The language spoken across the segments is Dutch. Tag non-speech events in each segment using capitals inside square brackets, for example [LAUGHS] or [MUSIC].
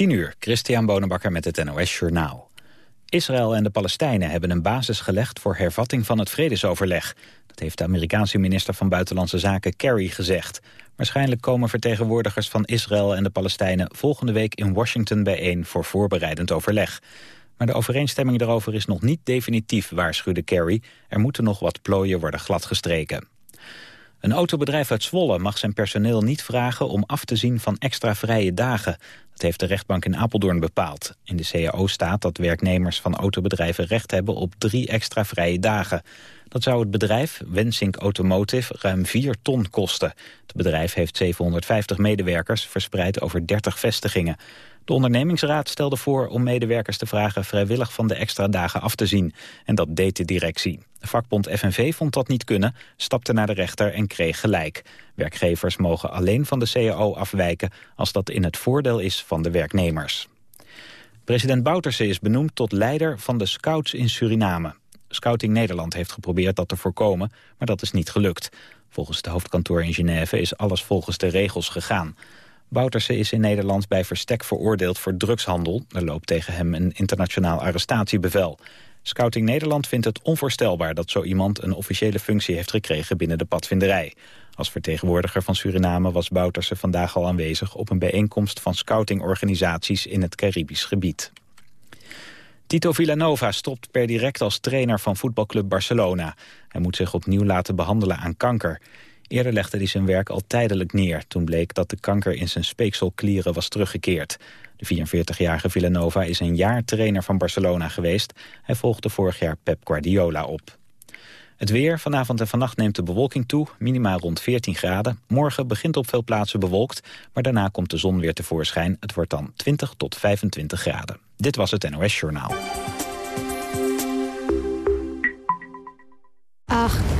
10 uur, Christian Bonenbakker met het NOS Journaal. Israël en de Palestijnen hebben een basis gelegd voor hervatting van het vredesoverleg. Dat heeft de Amerikaanse minister van Buitenlandse Zaken Kerry gezegd. Waarschijnlijk komen vertegenwoordigers van Israël en de Palestijnen volgende week in Washington bijeen voor voorbereidend overleg. Maar de overeenstemming daarover is nog niet definitief, waarschuwde Kerry. Er moeten nog wat plooien worden gladgestreken. Een autobedrijf uit Zwolle mag zijn personeel niet vragen om af te zien van extra vrije dagen. Dat heeft de rechtbank in Apeldoorn bepaald. In de CAO staat dat werknemers van autobedrijven recht hebben op drie extra vrije dagen. Dat zou het bedrijf, Wensink Automotive, ruim 4 ton kosten. Het bedrijf heeft 750 medewerkers, verspreid over 30 vestigingen. De ondernemingsraad stelde voor om medewerkers te vragen vrijwillig van de extra dagen af te zien. En dat deed de directie. De vakbond FNV vond dat niet kunnen, stapte naar de rechter en kreeg gelijk. Werkgevers mogen alleen van de CAO afwijken als dat in het voordeel is van de werknemers. President Bouterse is benoemd tot leider van de scouts in Suriname. Scouting Nederland heeft geprobeerd dat te voorkomen, maar dat is niet gelukt. Volgens het hoofdkantoor in Genève is alles volgens de regels gegaan. Bouterse is in Nederland bij verstek veroordeeld voor drugshandel. Er loopt tegen hem een internationaal arrestatiebevel. Scouting Nederland vindt het onvoorstelbaar dat zo iemand een officiële functie heeft gekregen binnen de padvinderij. Als vertegenwoordiger van Suriname was Bouterse vandaag al aanwezig op een bijeenkomst van scoutingorganisaties in het Caribisch gebied. Tito Villanova stopt per direct als trainer van voetbalclub Barcelona. Hij moet zich opnieuw laten behandelen aan kanker. Eerder legde hij zijn werk al tijdelijk neer... toen bleek dat de kanker in zijn speekselklieren was teruggekeerd. De 44-jarige Villanova is een jaar trainer van Barcelona geweest. Hij volgde vorig jaar Pep Guardiola op. Het weer, vanavond en vannacht neemt de bewolking toe, minimaal rond 14 graden. Morgen begint op veel plaatsen bewolkt, maar daarna komt de zon weer tevoorschijn. Het wordt dan 20 tot 25 graden. Dit was het NOS Journaal. 8,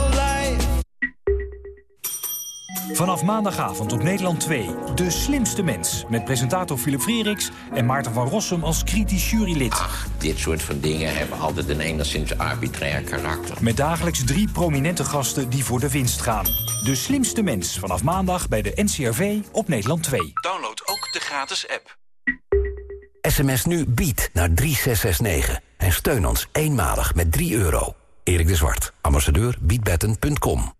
Vanaf maandagavond op Nederland 2, De Slimste Mens... met presentator Philip Freeriks en Maarten van Rossum als kritisch jurylid. Ach, dit soort van dingen hebben altijd een enigszins arbitrair karakter. Met dagelijks drie prominente gasten die voor de winst gaan. De Slimste Mens, vanaf maandag bij de NCRV op Nederland 2. Download ook de gratis app. SMS nu bied naar 3669 en steun ons eenmalig met 3 euro. Erik de Zwart, ambassadeur biedbetten.com.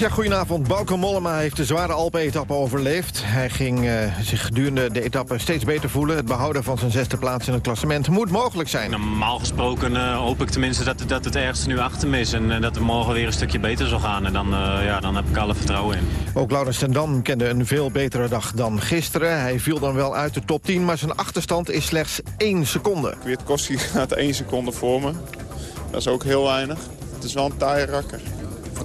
Ja, goedenavond. Bauke Mollema heeft de zware Alpen-etappe overleefd. Hij ging uh, zich gedurende de etappe steeds beter voelen. Het behouden van zijn zesde plaats in het klassement moet mogelijk zijn. Normaal gesproken uh, hoop ik tenminste dat, dat het ergste nu achter me is... en uh, dat het morgen weer een stukje beter zal gaan. En dan, ja, dan heb ik alle vertrouwen in. Ook Laurens ten kende een veel betere dag dan gisteren. Hij viel dan wel uit de top 10, maar zijn achterstand is slechts 1 seconde. Kwiatkowski gaat [LAUGHS] 1 seconde voor me. Dat is ook heel weinig. Het is wel een taaie rakker.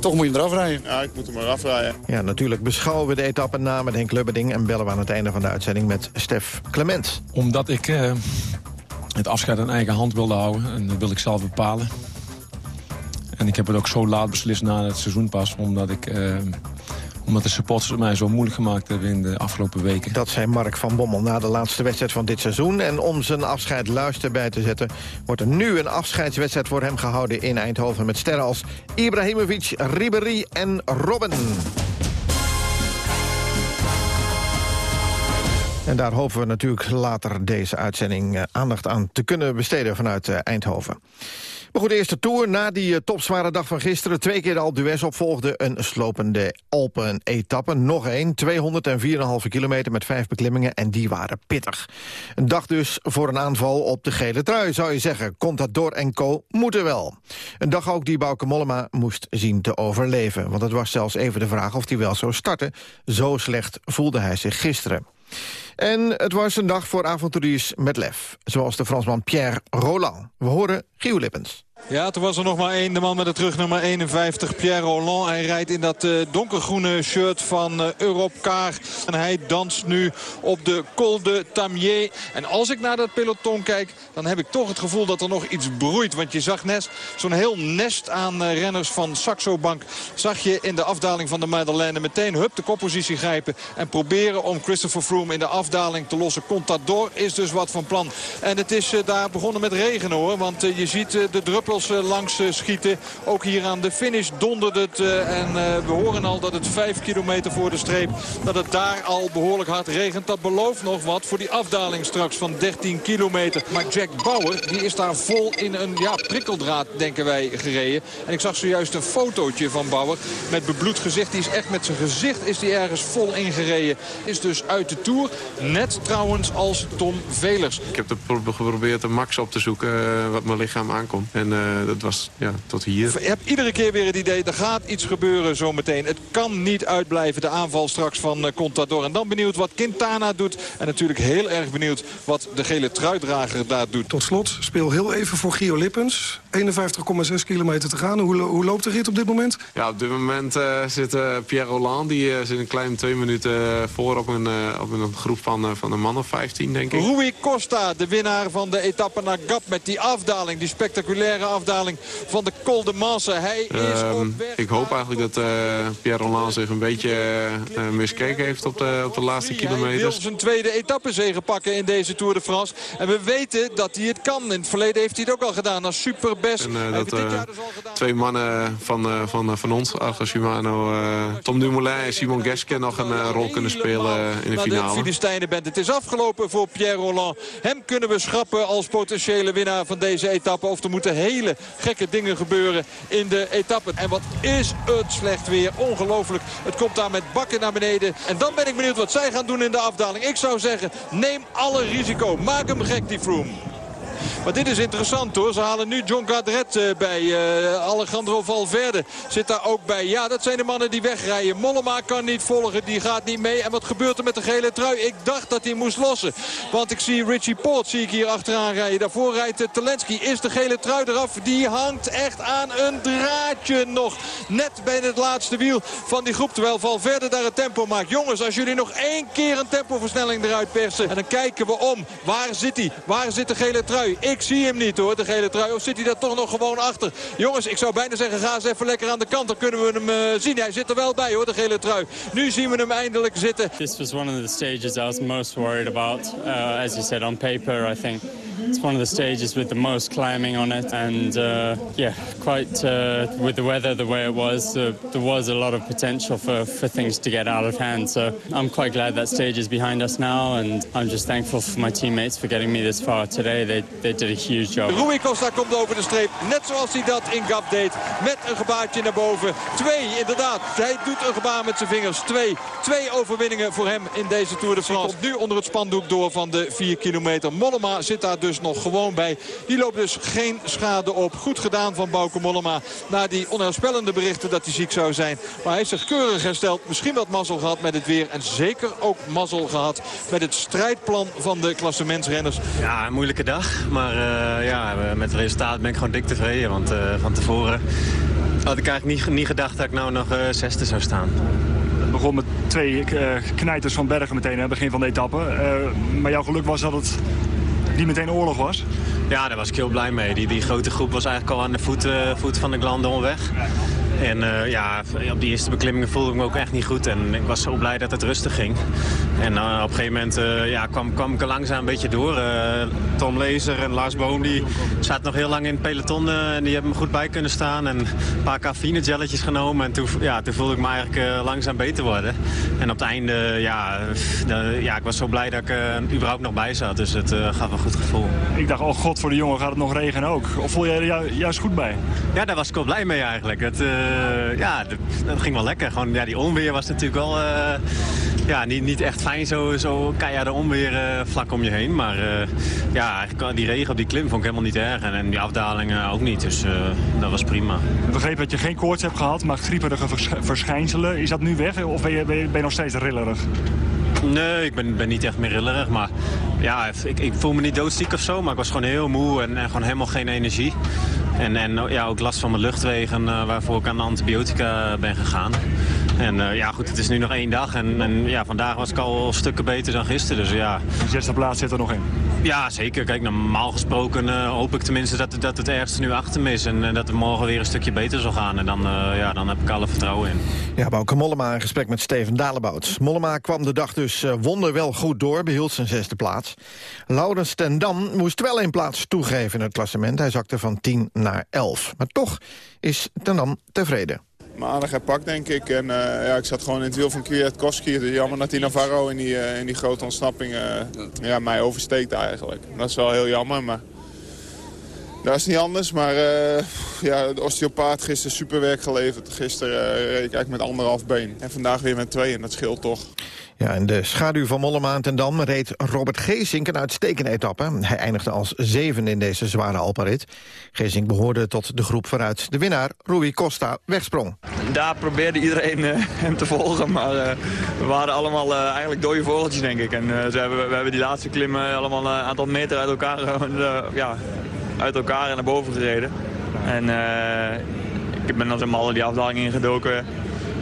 Toch moet je hem eraf rijden. Ja, ik moet hem eraf rijden. Ja, natuurlijk beschouwen we de etappe na met Henk Lubberding... en bellen we aan het einde van de uitzending met Stef Clement. Omdat ik uh, het afscheid in eigen hand wilde houden. En dat wil ik zelf bepalen. En ik heb het ook zo laat beslist na het seizoen pas. Omdat ik... Uh, omdat de supporters het mij zo moeilijk gemaakt hebben in de afgelopen weken. Dat zei Mark van Bommel na de laatste wedstrijd van dit seizoen. En om zijn afscheid luister bij te zetten... wordt er nu een afscheidswedstrijd voor hem gehouden in Eindhoven... met sterren als Ibrahimovic, Ribéry en Robben. En daar hopen we natuurlijk later deze uitzending eh, aandacht aan te kunnen besteden vanuit eh, Eindhoven. Maar goed, de eerste tour na die uh, topzware dag van gisteren. Twee keer de Alpe d'Huez opvolgde een slopende Alpen-etappe. Nog één, 204,5 kilometer met vijf beklimmingen en die waren pittig. Een dag dus voor een aanval op de gele trui, zou je zeggen. Contador en co moeten wel. Een dag ook die Bauke Mollema moest zien te overleven. Want het was zelfs even de vraag of hij wel zou starten. Zo slecht voelde hij zich gisteren. En het was een dag voor avonturiers met lef. Zoals de Fransman Pierre Roland. We horen Gio Lippens. Ja, toen was er nog maar één. De man met de terugnummer 51, Pierre Roland. Hij rijdt in dat uh, donkergroene shirt van uh, Europcar. En hij danst nu op de Col de Tamier. En als ik naar dat peloton kijk, dan heb ik toch het gevoel dat er nog iets broeit. Want je zag net zo'n heel nest aan uh, renners van Saxo Bank. Zag je in de afdaling van de Madeleine meteen hup de koppositie grijpen. En proberen om Christopher Froome in de afdaling te lossen. Contador is dus wat van plan. En het is daar begonnen met regen hoor. Want je ziet de druppels langs schieten. Ook hier aan de finish dondert het. En we horen al dat het 5 kilometer voor de streep... dat het daar al behoorlijk hard regent. Dat belooft nog wat voor die afdaling straks van 13 kilometer. Maar Jack Bauer die is daar vol in een ja, prikkeldraad, denken wij, gereden. En ik zag zojuist een fotootje van Bauer met bebloed gezicht. Die is echt met zijn gezicht is die ergens vol ingereden. Is dus uit de Tour. Net trouwens als Tom Velers. Ik heb geprobeerd de max op te zoeken wat mijn lichaam aankomt. En uh, dat was ja, tot hier. Je hebt iedere keer weer het idee, er gaat iets gebeuren zometeen. Het kan niet uitblijven, de aanval straks van uh, Contador. En dan benieuwd wat Quintana doet. En natuurlijk heel erg benieuwd wat de gele truidrager daar doet. Tot slot, speel heel even voor Gio Lippens. 51,6 kilometer te gaan. Hoe, hoe, loopt de rit op dit moment? Ja, op dit moment uh, zit Pierre Roland. Die zit een klein twee minuten voor op een, op een groep van, van een man of 15, denk ik. Rui Costa, de winnaar van de etappe naar Gap met die afdaling. Die spectaculaire afdaling van de Col de Manse. Hij is um, op weg Ik hoop eigenlijk dat uh, Pierre Roland zich een beetje uh, miskeken heeft op de, op de laatste kilometers. Hij wil zijn tweede etappezege pakken in deze Tour de France. En we weten dat hij het kan. In het verleden heeft hij het ook al gedaan als En uh, dat dus twee mannen van, van, van ons, Argo Shimano, Tom Dumoulin en Simon Geske nog een rol kunnen spelen in de finale. De Filistijnenband. Het is afgelopen voor Pierre Roland. Hem kunnen we schrappen als potentiële winnaar van deze etappe. Of er moeten hele gekke dingen gebeuren in de etappe. En wat is het slecht weer. Ongelooflijk. Het komt daar met bakken naar beneden. En dan ben ik benieuwd wat zij gaan doen in de afdaling. Ik zou zeggen, neem alle risico. Maak hem gek, die Froome. Maar dit is interessant hoor. Ze halen nu John Gadret uh, bij. Uh, Alejandro Valverde zit daar ook bij. Ja, dat zijn de mannen die wegrijden. Mollema kan niet volgen. Die gaat niet mee. En wat gebeurt er met de gele trui? Ik dacht dat hij moest lossen. Want ik zie Richie Poort zie ik hier achteraan rijden. Daarvoor rijdt uh, Talensky. Is de gele trui eraf? Die hangt echt aan een draadje nog. Net bij het laatste wiel van die groep. Terwijl Valverde daar het tempo maakt. Jongens, als jullie nog één keer een tempoversnelling eruit persen. En dan kijken we om. Waar zit hij? Waar zit de gele trui? Ik zie hem niet hoor, de gele trui. Of zit hij daar toch nog gewoon achter? Jongens, ik zou bijna zeggen, ga eens even lekker aan de kant. Dan kunnen we hem uh, zien. Hij zit er wel bij hoor, de gele trui. Nu zien we hem eindelijk zitten. This was one of the stages I was most worried about. Uh, as you said, on paper, I think it's one of the stages with the most climbing on it. And uh, yeah, quite with the weather the way it was, there was a lot of potential for, for things to get out of hand. So I'm quite glad that stage is behind us now. And I'm just thankful for my teammates for getting me this far today. They, huge job. Rui Costa komt over de streep, net zoals hij dat in Gap deed. Met een gebaartje naar boven. Twee, inderdaad. Hij doet een gebaar met zijn vingers. Twee. Twee overwinningen voor hem in deze Tour de France. Hij komt nu onder het spandoek door van de 4 kilometer. Mollema zit daar dus nog gewoon bij. Die loopt dus geen schade op. Goed gedaan van Bauke Mollema. Na die onheilspellende berichten dat hij ziek zou zijn. Maar hij is zich keurig hersteld. Misschien wat mazzel gehad met het weer. En zeker ook mazzel gehad met het strijdplan van de klassementsrenners. Ja, een moeilijke dag. Maar uh, ja, met het resultaat ben ik gewoon dik tevreden. Want uh, van tevoren had ik eigenlijk niet, niet gedacht dat ik nou nog uh, zesde zou staan. Het begon met twee knijters van Bergen meteen aan het begin van de etappe. maar jouw geluk was dat het niet meteen oorlog was? Ja, daar was ik heel blij mee. Die, die grote groep was eigenlijk al aan de voet, voet van de Glandon weg. En uh, ja, op die eerste beklimmingen voelde ik me ook echt niet goed. En ik was zo blij dat het rustig ging. En uh, op een gegeven moment uh, ja, kwam, kwam ik er langzaam een beetje door. Tom Lezer en Lars Boom die zaten nog heel lang in het peloton. en die hebben me goed bij kunnen staan. En een paar cafeïne gelletjes genomen. En toen, ja, toen voelde ik me eigenlijk langzaam beter worden. En op het einde, ja, de, ja ik was zo blij dat ik er überhaupt nog bij zat. Dus het gaf een goed gevoel. Ik dacht, oh god, voor de jongen gaat het nog regenen ook. Of voel jij er juist goed bij? Ja, daar was ik wel blij mee eigenlijk. Het, uh, ja, dat, ging wel lekker. Gewoon, ja, die onweer was natuurlijk wel uh, ja, niet, niet echt fijn, zo, zo keiharde onweer uh, vlak om je heen. Maar ja, die regen op die klim vond ik helemaal niet erg. En, en die afdalingen ook niet, dus dat was prima. Ik begreep dat je geen koorts hebt gehad, maar grieperige vers verschijnselen. Is dat nu weg of ben je, ben je, ben je nog steeds rillerig? Nee, ik ben, ben niet echt meer rillerig. Maar ja, ik, ik voel me niet doodziek of zo. Maar ik was gewoon heel moe en, gewoon helemaal geen energie. En, en ja, ook last van mijn luchtwegen, uh, waarvoor ik aan de antibiotica ben gegaan. En uh, ja, goed, het is nu nog één dag. En, en, ja, vandaag was ik al stukken beter dan gisteren. Dus ja. De zesde plaats zit er nog in? Ja, zeker. Kijk, normaal gesproken uh, hoop ik tenminste dat, dat het ergste nu achter me is. En, en dat het morgen weer een stukje beter zal gaan. En dan, ja, dan heb ik alle vertrouwen in. Ja, Bouke Mollema in gesprek met Steven Dalebout. Mollema kwam de dag dus wonderwel goed door, behield zijn zesde plaats. Laurens ten Dam moest wel een plaats toegeven in het klassement. Hij zakte van 10 naar 11. Maar toch is ten Dam tevreden. Maar aardig herpakt, denk ik. En uh, ja, ik zat gewoon in het wiel van Kwiatkowski. Jammer dat die Navarro in die, uh, in die grote ontsnapping uh, ja, mij oversteekt eigenlijk. Dat is wel heel jammer, maar dat is niet anders. Maar ja, de osteopaat gisteren superwerk geleverd. Gisteren reed ik eigenlijk met anderhalf been. En vandaag weer met twee en dat scheelt toch. Ja, in de schaduw van Mollema en Dam reed Robert Geesink een uitstekende etappe. Hij eindigde als zevende in deze zware Alparit. Geesink behoorde tot de groep waaruit de winnaar, Rui Costa, wegsprong. Daar probeerde iedereen uh, hem te volgen, maar uh, we waren allemaal uh, eigenlijk dode vogeltjes, denk ik. En ze hebben, we hebben die laatste klimmen allemaal een aantal meter uit elkaar, ja, uit elkaar naar boven gereden. En ik ben dan helemaal die afdaling ingedoken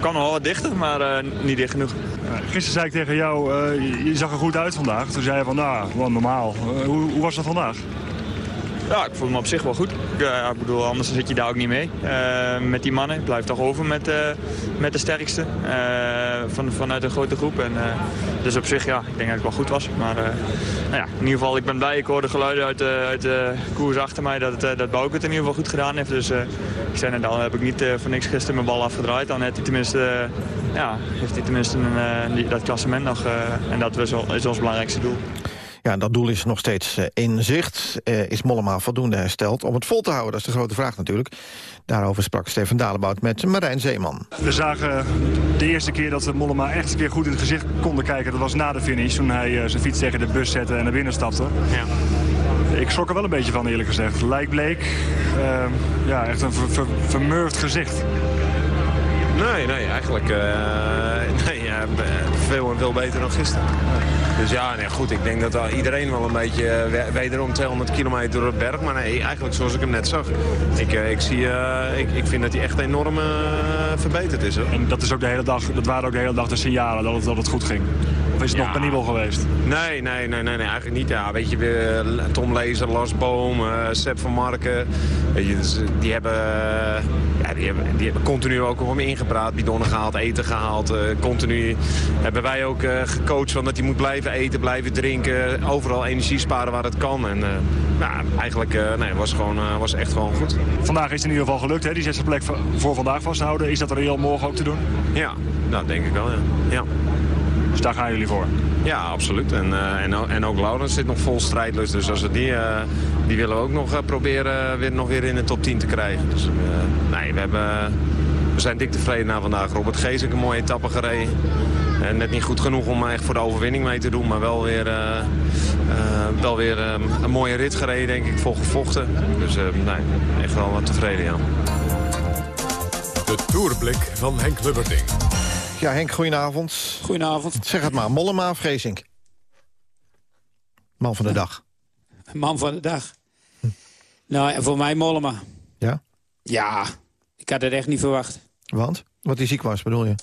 kwam nog wel wat dichter, maar uh, niet dicht genoeg. Gisteren zei ik tegen jou, uh, je zag er goed uit vandaag. Toen zei je van, nou, gewoon normaal. Uh, hoe, hoe was dat vandaag? Ja, ik voel me op zich wel goed. Ik bedoel, anders zit je daar ook niet mee. Uh, met die mannen. Ik blijf toch over met, uh, met de sterkste. van, vanuit de grote groep. En, dus op zich, ja, ik denk dat ik wel goed was. Maar nou ja, in ieder geval, ik ben blij. Ik hoorde geluiden uit, uit de koers achter mij dat, dat Bouke het in ieder geval goed gedaan heeft. Dus ik zei net al, heb ik niet voor niks gisteren mijn bal afgedraaid. Dan heeft hij tenminste, ja, heeft hij tenminste een, dat klassement nog. en dat is ons belangrijkste doel. Ja, dat doel is nog steeds uh, in zicht. Uh, is Mollema voldoende hersteld om het vol te houden? Dat is de grote vraag natuurlijk. Daarover sprak Steven Dalebout met Marijn Zeeman. We zagen de eerste keer dat Mollema echt weer goed in het gezicht konden kijken. Dat was na de finish, toen hij uh, zijn fiets tegen de bus zette en naar binnen stapte. Ja. Ik schrok er wel een beetje van, eerlijk gezegd. Lijk bleek, ja, echt een ver, ver, vermurfd gezicht. Nee, nee, eigenlijk [LAUGHS] nee, ja, veel en veel beter dan gisteren. Dus ja, nee, goed, ik denk dat iedereen wel een beetje wederom 200 kilometer door het berg. Maar nee, eigenlijk zoals ik hem net zag. Ik, ik, zie, uh, ik, ik vind dat hij echt enorm uh, verbeterd is. Hoor. En dat, is ook de hele dag, dat waren ook de hele dag de signalen dat het, dat het goed ging? Of is het ja. nog penibel geweest? Nee, nee, nee, nee, nee, eigenlijk niet. Ja, weet je, Tom Lezer, Lars Boom, uh, Sepp van Marken. Weet je, dus, die, hebben, ja, die, hebben, die hebben continu ook om ingepraat. Bidonnen gehaald, eten gehaald. continu hebben wij ook gecoacht van dat hij moet blijven eten, blijven drinken. Overal energie sparen waar het kan. En uh, nou, eigenlijk nee, was, gewoon, was echt gewoon goed. Vandaag is het in ieder geval gelukt, hè? die zesde plek voor vandaag vasthouden. Is dat heel morgen ook te doen? Ja, dat denk ik wel, ja. ja. Dus daar gaan jullie voor? Ja, absoluut. En, en, en ook Laurens zit nog vol strijdlust. Dus als we die, die willen we ook nog proberen weer, nog weer in de top 10 te krijgen. Dus nee, we, hebben, we zijn dik tevreden na vandaag. Robert Gees een mooie etappe gereden. Uh, net niet goed genoeg om echt voor de overwinning mee te doen. Maar wel weer, uh, uh, wel weer een mooie rit gereden, denk ik, vol gevochten. Dus nee, echt wel wat tevreden, ja. De Tourblik van Henk Lubberding. Ja, Henk, goedenavond. Goedenavond. Zeg het maar, Mollema of Geesink? Man van de dag. Man van de dag. Hm. Nou, voor mij Mollema. Ja? Ja, ik had het echt niet verwacht. Want? Wat hij ziek was, bedoel je?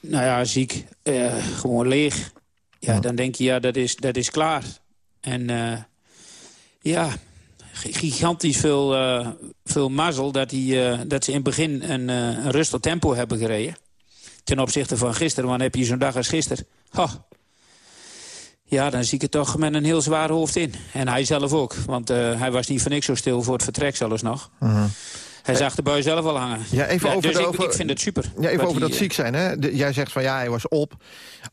Nou ja, ziek. Uh, gewoon leeg. Ja, ja, dan denk je, ja, dat is, dat is klaar. En uh, ja, gigantisch veel, uh, veel mazzel dat, die, dat ze in het begin een, een rustig tempo hebben gereden. Ten opzichte van gisteren, want heb je zo'n dag als gisteren. Ja, dan zie ik het toch met een heel zwaar hoofd in. En hij zelf ook, want hij was niet voor niks zo stil voor het vertrek zelfs nog. -huh. Hij zag de bui zelf al hangen. Ja, even ja, over dus de, ik, over, ik, vind het super. Ja, even over die, dat ziek zijn. Hè? De, jij zegt van ja, hij was op.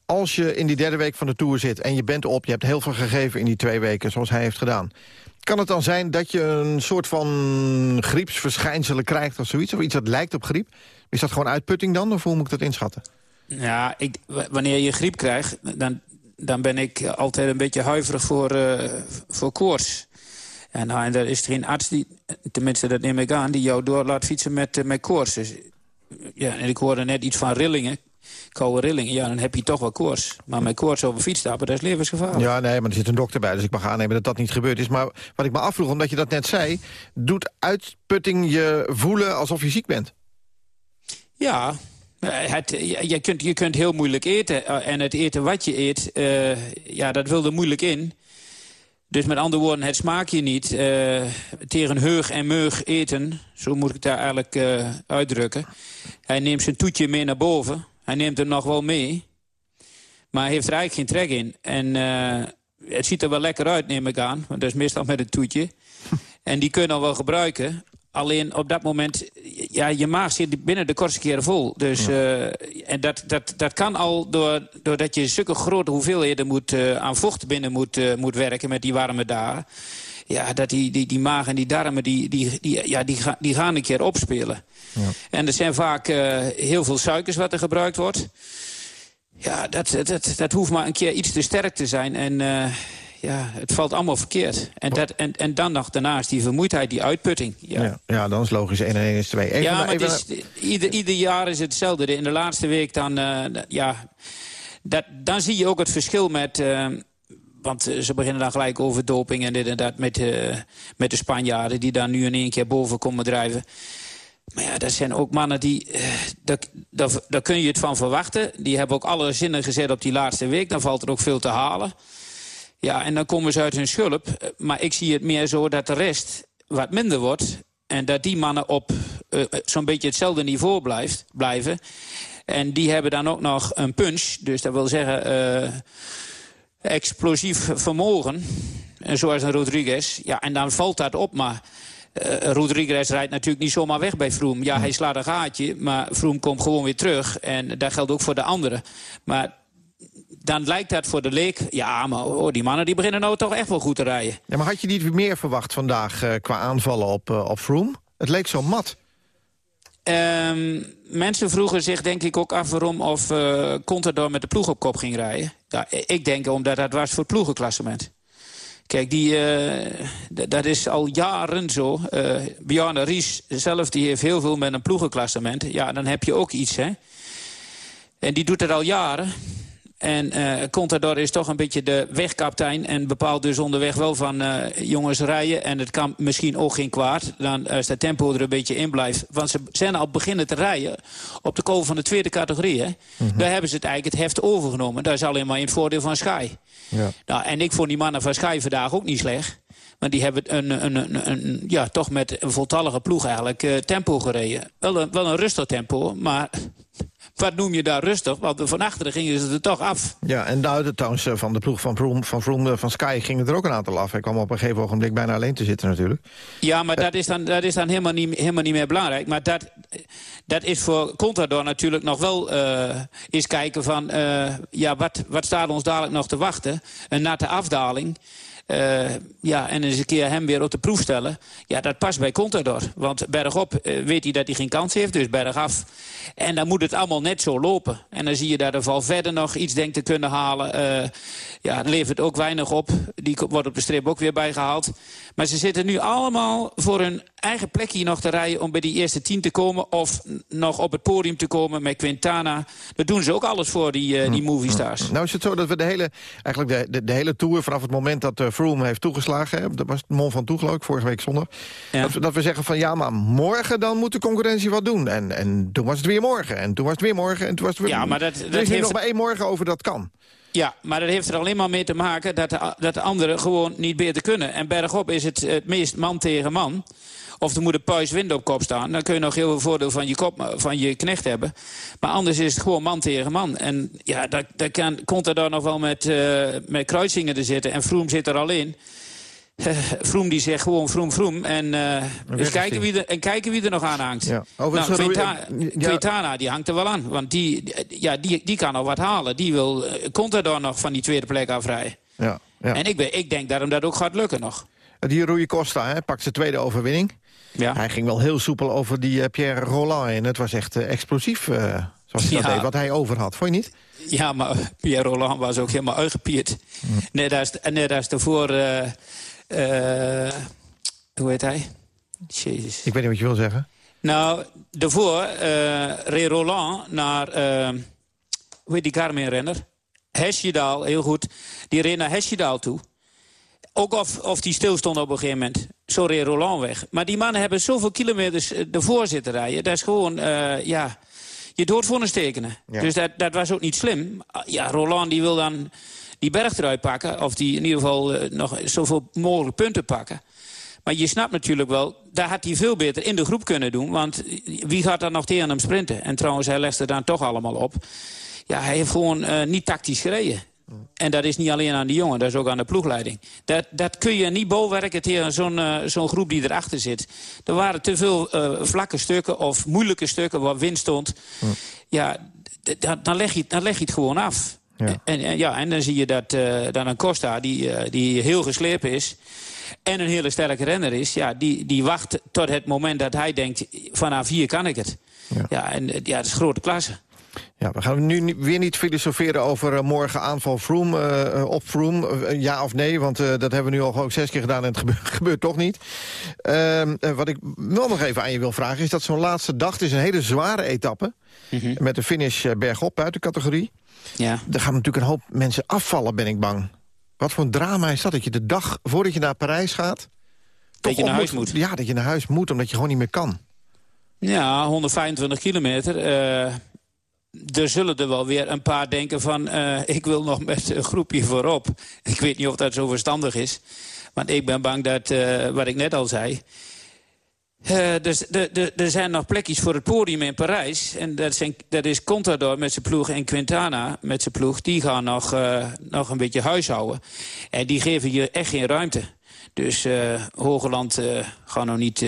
Als je in die derde week van de Tour zit en je bent op... je hebt heel veel gegeven in die twee weken, zoals hij heeft gedaan... kan het dan zijn dat je een soort van griepsverschijnselen krijgt of zoiets? Of iets dat lijkt op griep? Is dat gewoon uitputting dan, of hoe moet ik dat inschatten? Ja, ik, wanneer je griep krijgt, dan, dan ben ik altijd een beetje huiverig voor, uh, voor koorts. En, nou, en er is geen arts, die, tenminste dat neem ik aan... die jou door laat fietsen met, uh, met koorts. Dus, ja, en ik hoorde net iets van rillingen. koude rillingen, ja, dan heb je toch wel koorts. Maar met koorts over fiets stappen, dat is levensgevaarlijk. Ja, nee, maar er zit een dokter bij, dus ik mag aannemen dat dat niet gebeurd is. Maar wat ik me afvroeg, omdat je dat net zei... doet uitputting je voelen alsof je ziek bent? Ja, eh, het, je, kunt, je kunt heel moeilijk eten. eh, En het eten wat je eet, eh, ja, dat wil er moeilijk in. Dus met andere woorden, het smaak je niet. eh, tegen heug en meug eten, zo moet ik het daar eigenlijk eh, uitdrukken. Hij neemt zijn toetje mee naar boven. Hij neemt hem nog wel mee. Maar hij heeft er eigenlijk geen trek in. En eh, het ziet er wel lekker uit, neem ik aan. Want dat is meestal met een toetje. [LAUGHS] En die kun je dan wel gebruiken. Alleen op dat moment, ja, je maag zit binnen de kortste keren vol. Dus, eh, en dat, dat, dat kan al door, doordat je zulke grote hoeveelheden moet, eh, aan vocht binnen moet, eh, moet werken met die warme dagen. Ja, dat die, die, die maag en die darmen, die, die, die, ja, die, gaan, die gaan een keer opspelen. En er zijn vaak heel veel suikers wat er gebruikt wordt. Ja, dat, dat, dat hoeft maar een keer iets te sterk te zijn. En ja, het valt allemaal verkeerd. En, dat, en, en dan nog daarnaast die vermoeidheid, die uitputting. Ja, Ja, ja dan is logisch 1 en 1 is 2. Even, ja, maar even, het is, ieder, ieder jaar is hetzelfde. In de laatste week dan, eh, ja, dat, dan zie je ook het verschil met... eh, want eh, ze beginnen dan gelijk over doping en dit en dat met, met de Spanjaarden... die daar nu in één keer boven komen drijven. Maar ja, dat zijn ook mannen die... eh, daar, daar, daar kun je het van verwachten. Die hebben ook alle zinnen gezet op die laatste week. Dan valt er ook veel te halen. Ja, en dan komen ze uit hun schulp. Eh, Maar ik zie het meer zo dat de rest wat minder wordt. En dat die mannen op eh, zo'n beetje hetzelfde niveau blijft, blijven. En die hebben dan ook nog een punch. Dus dat wil zeggen eh, explosief vermogen. En zoals een Rodriguez. Ja, en dan valt dat op. Maar eh, Rodriguez rijdt natuurlijk niet zomaar weg bij Vroom. Ja, hij slaat een gaatje, maar Vroom komt gewoon weer terug. En dat geldt ook voor de anderen. Maar dan lijkt dat voor de leek... ja, maar oh, die mannen die beginnen nou toch echt wel goed te rijden. ja, maar had je niet meer verwacht vandaag eh, qua aanvallen op, eh, op Froome? Het leek zo mat. Ehm, mensen vroegen zich denk ik ook af waarom of eh Contador met de ploeg op kop ging rijden. Ja, ik denk omdat dat was voor het ploegenklassement. Kijk, die, dat is al jaren zo. Eh Bjarne Ries zelf die heeft heel veel met een ploegenklassement. Ja, dan heb je ook iets, hè. En die doet het al jaren. En eh Contador is toch een beetje de wegkaptein... en bepaalt dus onderweg wel van eh, jongens rijden... en het kan misschien ook geen kwaad, dan als de tempo er een beetje in blijft. Want ze zijn al beginnen te rijden op de kool van de tweede categorie. Hè? Daar hebben ze het eigenlijk het heft overgenomen. Dat is alleen maar in het voordeel van Sky. Ja. Nou, en ik vond die mannen van Sky vandaag ook niet slecht. Want die hebben een, een, een, een- ja, toch met een voltallige ploeg eigenlijk eh, tempo gereden. Wel een, wel een rustig tempo, maar wat noem je daar rustig? Want van achteren gingen ze er toch af. Ja, en nou, trouwens eh, van de ploeg van Froome, van, eh, van Sky gingen er ook een aantal af. Hij kwam op een gegeven ogenblik bijna alleen te zitten natuurlijk. Ja, maar dat is dan, dat is dan helemaal, niet, helemaal niet meer belangrijk. Maar dat, dat is voor Contador natuurlijk nog wel eh eens kijken van... eh, ja, wat, wat staat ons dadelijk nog te wachten? Een natte afdaling. Eh, ja, en eens een keer hem weer op de proef stellen. Ja, dat past bij Contador. Want bergop eh, weet hij dat hij geen kans heeft, dus bergaf. En dan moet het allemaal net zo lopen. En dan zie je dat er verder nog iets denkt te kunnen halen. Eh, ja, levert ook weinig op. Die wordt op de strip ook weer bijgehaald. Maar ze zitten nu allemaal voor hun eigen plekje nog te rijden... om bij die eerste tien te komen of nog op het podium te komen met Quintana. Daar doen ze ook alles voor, die, eh, die movie stars. Nou is het zo dat we de hele, eigenlijk de, de, de hele tour... vanaf het moment dat uh, Froome heeft toegeslagen... Hè, dat was het Mont van Toe, ik, vorige week zondag... Dat, we, dat we zeggen van ja, maar morgen dan moet de concurrentie wat doen. En, en toen was het weer morgen. En toen was het weer morgen. En toen was het weer... Ja, maar dat- er dat is heeft- nog maar één morgen over dat kan. Ja, maar dat heeft er alleen maar mee te maken dat de, dat de anderen gewoon niet beter kunnen. En bergop is het het meest man tegen man. Of er moet een puis wind op kop staan. Dan kun je nog heel veel voordeel van je, kop, van je knecht hebben. Maar anders is het gewoon man tegen man. En ja, daar, daar kan, komt er dan nog wel met, eh met Kruisingen te zitten. En Vroom zit er al in. Vroom die zegt gewoon Vroom Vroom. En, eh dus kijken wie, er, en kijken wie er nog aan hangt. Ja. Nou. Quintana die hangt er wel aan. Want die, ja, die, die kan nog wat halen. Die wil eh, Contador nog van die tweede plek afrijden. Ja, ja. En ik, ben, ik denk dat hem dat ook gaat lukken nog. Die Rui Costa hè, pakt zijn tweede overwinning. Ja. Hij ging wel heel soepel over die eh, Pierre Roland heen. Het was echt eh, explosief, eh, zoals hij dat deed, wat hij over had. Vond je niet? Ja, maar Pierre Roland was ook helemaal uitgepierd. Net, als, net als daarvoor... eh hoe heet hij? Jezus. Ik weet niet wat je wil zeggen. Nou, daarvoor eh reed Roland naar, eh, hoe heet die Garmin-renner? Hesjedaal, heel goed. Die reed naar Hesjedaal toe. Ook of, of die stilstond op een gegeven moment. Zo reed Roland weg. Maar die mannen hebben zoveel kilometers ervoor zitten rijden. Dat is gewoon, uh, ja, je dood voor een stekenen. Ja. Dus dat, dat was ook niet slim. Ja, Roland die wil dan die berg eruit pakken. Of die in ieder geval uh, nog zoveel mogelijk punten pakken. Maar je snapt natuurlijk wel, daar had hij veel beter in de groep kunnen doen. Want wie gaat dan nog tegen hem sprinten? En trouwens, hij legt er dan toch allemaal op. Ja, hij heeft gewoon uh, niet tactisch gereden. En dat is niet alleen aan die jongen, dat is ook aan de ploegleiding. Dat, dat kun je niet bolwerken tegen zo'n uh, zo'n groep die erachter zit. Er waren te veel uh, vlakke stukken of moeilijke stukken waar wind stond. Hm. Ja, dan leg, je, dan leg je het gewoon af. Ja. En, en, ja, en dan zie je dat uh, dan een Costa, die, die heel geslepen is... en een hele sterke renner is... Ja, die, die wacht tot het moment dat hij denkt... vanaf hier kan ik het. Ja, ja en ja, dat is grote klasse. Ja, we gaan nu weer niet filosoferen over morgen aanval Froome, uh, op Froome. Uh, ja of nee, want dat hebben we nu al ook zes keer gedaan en het gebeurt, [LAUGHS] gebeurt toch niet. Ehm, wat ik wel nog even aan je wil vragen is dat zo'n laatste dag... is een hele zware etappe mm -hmm. met de finish bergop buiten categorie. Ja. Er gaan natuurlijk een hoop mensen afvallen, ben ik bang. Wat voor een drama is dat, dat je de dag voordat je naar Parijs gaat... Dat je naar huis moet. Ja, dat je naar huis moet, omdat je gewoon niet meer kan. Ja, 125 kilometer er zullen er wel weer een paar denken van... Uh, ik wil nog met een groepje voorop. Ik weet niet of dat zo verstandig is. Want ik ben bang dat, uh, wat ik net al zei... Uh, dus er zijn nog plekjes voor het podium in Parijs. En dat, zijn, dat is Contador met zijn ploeg en Quintana met zijn ploeg. Die gaan nog, nog een beetje huishouden. En die geven je echt geen ruimte. Dus Hogeland gaat nog niet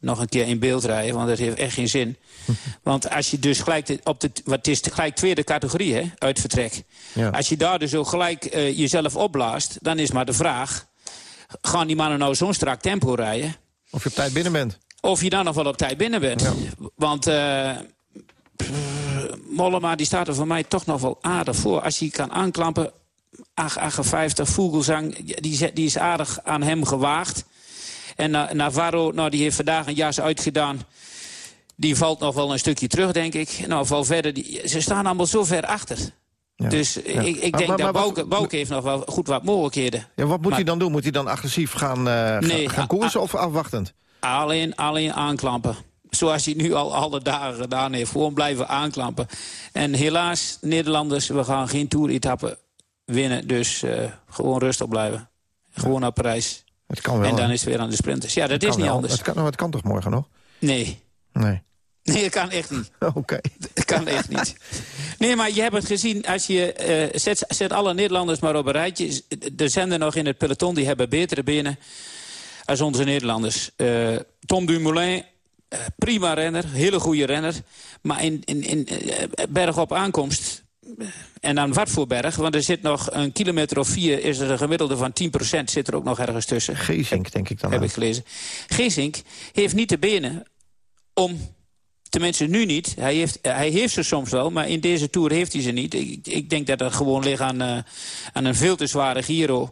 nog een keer in beeld rijden. Want dat heeft echt geen zin. [LAUGHS] Want als je dus gelijk op de, wat is gelijk tweede categorie hè, uit vertrek. Ja. Als je daar dus ook gelijk uh, jezelf opblaast, dan is maar de vraag... gaan die mannen nou zo'n strak tempo rijden? Of je op tijd binnen bent. Of je dan nog wel op tijd binnen bent. Ja. Want uh, Mollema die staat er voor mij toch nog wel aardig voor. Als hij kan aanklampen, 58, Vogelsang, die, die is aardig aan hem gewaagd. En uh, Navarro, nou, die heeft vandaag een jas uitgedaan... Die valt nog wel een stukje terug, denk ik. Nou, verder. Die, ze staan allemaal zo ver achter. Ja. Dus ja. ik, ik denk maar, maar, dat Bouke, Bouke heeft nog wel goed wat mogelijkheden. Ja, wat moet hij dan doen? Moet hij dan agressief gaan, uh, nee, gaan, gaan koersen of afwachtend? Alleen, alleen aanklampen. Zoals hij nu al alle dagen gedaan heeft. Gewoon blijven aanklampen. En helaas, Nederlanders, we gaan geen toeretappen winnen. Dus uh, gewoon rustig blijven. Gewoon naar Parijs. Het kan wel. En dan is het weer aan de sprinters. Ja, dat het is niet wel. anders. Het kan, het kan toch morgen nog? Nee. Nee. Nee, dat kan echt niet. [LAUGHS] Oké. Okay. Dat kan echt niet. [LAUGHS] Nee, maar je hebt het gezien, als je uh, zet, zet alle Nederlanders maar op een rijtje. Er zijn er nog in het peloton die hebben betere benen als onze Nederlanders. Uh, Tom Dumoulin, uh, prima renner, hele goede renner. Maar in, in, in berg op aankomst, en dan wat voor berg, want er zit nog een kilometer of vier... is er een gemiddelde van 10% zit er ook nog ergens tussen. Geesink, denk ik dan. Heb aan. ik gelezen. Geesink heeft niet de benen om Tenminste, nu niet. Hij heeft, hij heeft ze soms wel, maar in deze Tour heeft hij ze niet. Ik, ik denk dat dat gewoon ligt aan, uh, aan een veel te zware Giro.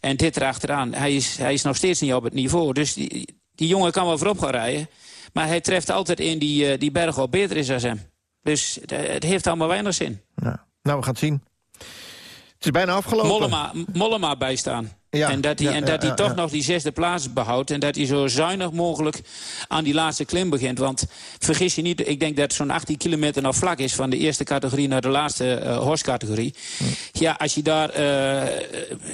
En dit erachteraan. Hij is, hij is nog steeds niet op het niveau. Dus die, die jongen kan wel voorop gaan rijden. Maar hij treft altijd in die, uh, die berg al beter is dan hem. Dus het heeft allemaal weinig zin. Ja. Nou, we gaan het zien. Het is bijna afgelopen. Mollema, Mollema bijstaan. Ja, en dat hij, ja, en dat hij ja, toch nog die zesde plaats behoudt. En dat hij zo zuinig mogelijk aan die laatste klim begint. Want vergis je niet, ik denk dat zo'n 18 kilometer nog vlak is... van de eerste categorie naar de laatste uh, horsecategorie. Ja, als je daar uh,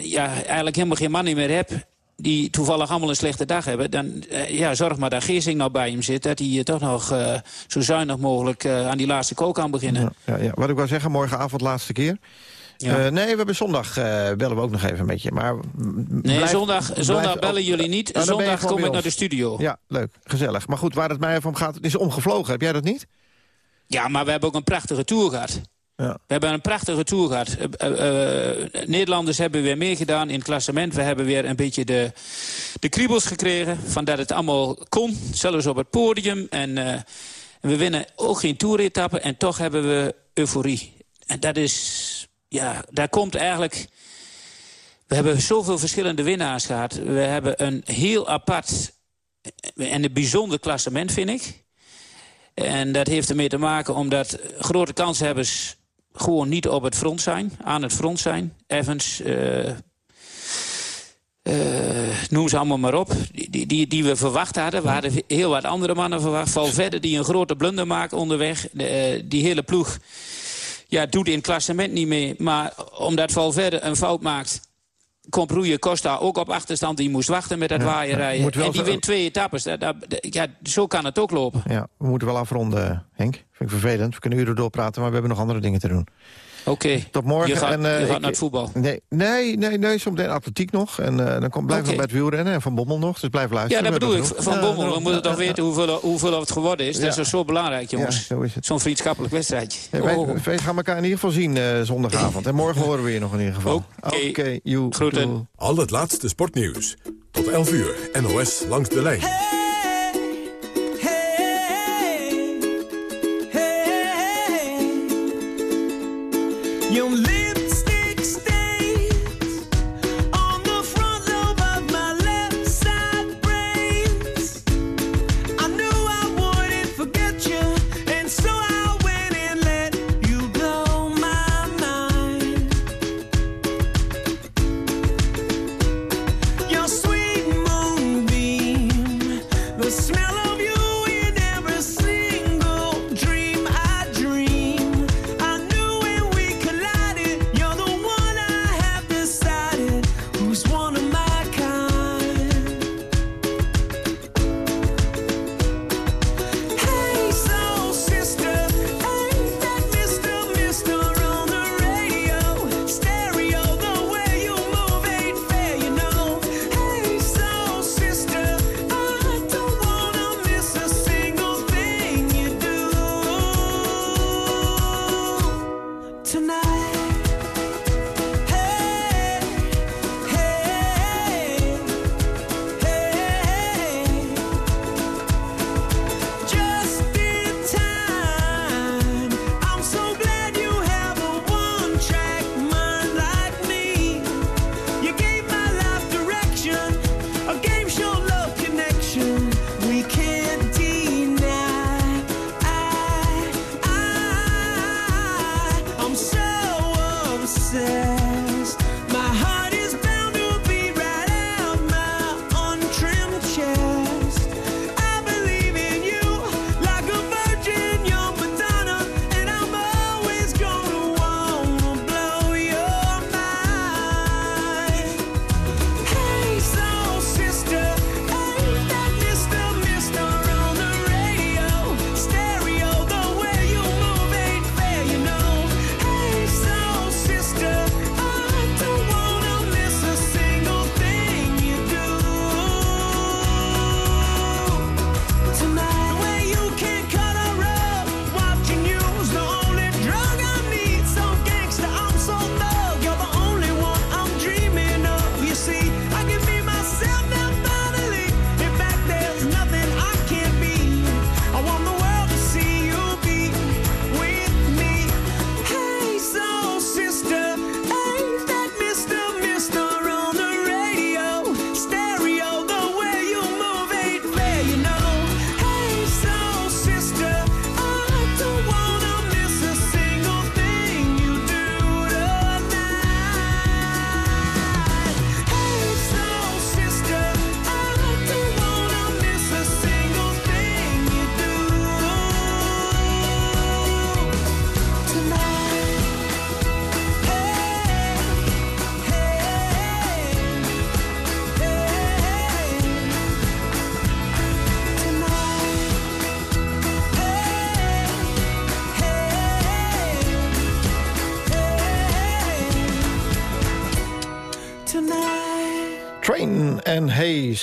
ja, eigenlijk helemaal geen man meer hebt die toevallig allemaal een slechte dag hebben... dan uh, ja, zorg maar dat Geersing nou bij hem zit... dat hij toch nog uh, zo zuinig mogelijk aan die laatste kook kan beginnen. Ja, ja, Wat ik wou zeggen, morgenavond laatste keer. Ja. Uh, nee, we hebben zondag uh, bellen we ook nog even een beetje. Maar nee, blijf, zondag, zondag bellen jullie niet. Oh, zondag kom ik naar de studio. Ja, leuk. Gezellig. Maar goed, waar het mij even om gaat, het is omgevlogen. Heb jij dat niet? Ja, maar we hebben ook een prachtige tour gehad. Ja. We hebben een prachtige tour gehad. Uh, uh, Nederlanders hebben weer meegedaan in het klassement. We hebben weer een beetje de, de kriebels gekregen. Van dat het allemaal kon. Zelfs op het podium. En we winnen ook geen toeretappen. En toch hebben we euforie. En dat is ja, daar komt eigenlijk... We hebben zoveel verschillende winnaars gehad. We hebben een heel apart en een bijzonder klassement, vind ik. En dat heeft ermee te maken omdat grote kanshebbers gewoon niet op het front zijn, aan het front zijn. Evans, eh, eh, noem ze allemaal maar op, die, die, die we verwacht hadden. We hadden heel wat andere mannen verwacht. Valverde die een grote blunder maakt onderweg. De, eh, die hele ploeg ja, doet in het klassement niet mee. Maar omdat Valverde een fout maakt... komt Rui Costa ook op achterstand. Die moest wachten met dat Ja, waaien ja, rijden. moet wel En die wint twee etappes. Dat- dat- ja, zo kan het ook lopen. Ja, we moeten wel afronden, Henk. Vind ik vervelend. We kunnen uren doorpraten, maar we hebben nog andere dingen te doen. Oké. Tot morgen. Je gaat, en, eh, je gaat ik- naar het voetbal. Nee, nee, nee, nee zometeen atletiek nog. En eh, dan komt, blijven we Oké. bij het wielrennen en Van Bommel nog. Dus blijf Ja, luisteren. dat We bedoel ik. Van. Bommel, Ja, we moeten toch ja, weten hoeveel, hoeveel het geworden is. Dat Ja. is zo belangrijk, jongens. Ja, zo is het. Zo'n vriendschappelijk wedstrijdje. Ja, wij, Oh. wij gaan elkaar in ieder geval zien eh, zondagavond. En morgen horen we je nog in ieder geval. Oké, joe, doei. Al het laatste sportnieuws. Tot 11 uur. NOS langs de lijn. Lipstick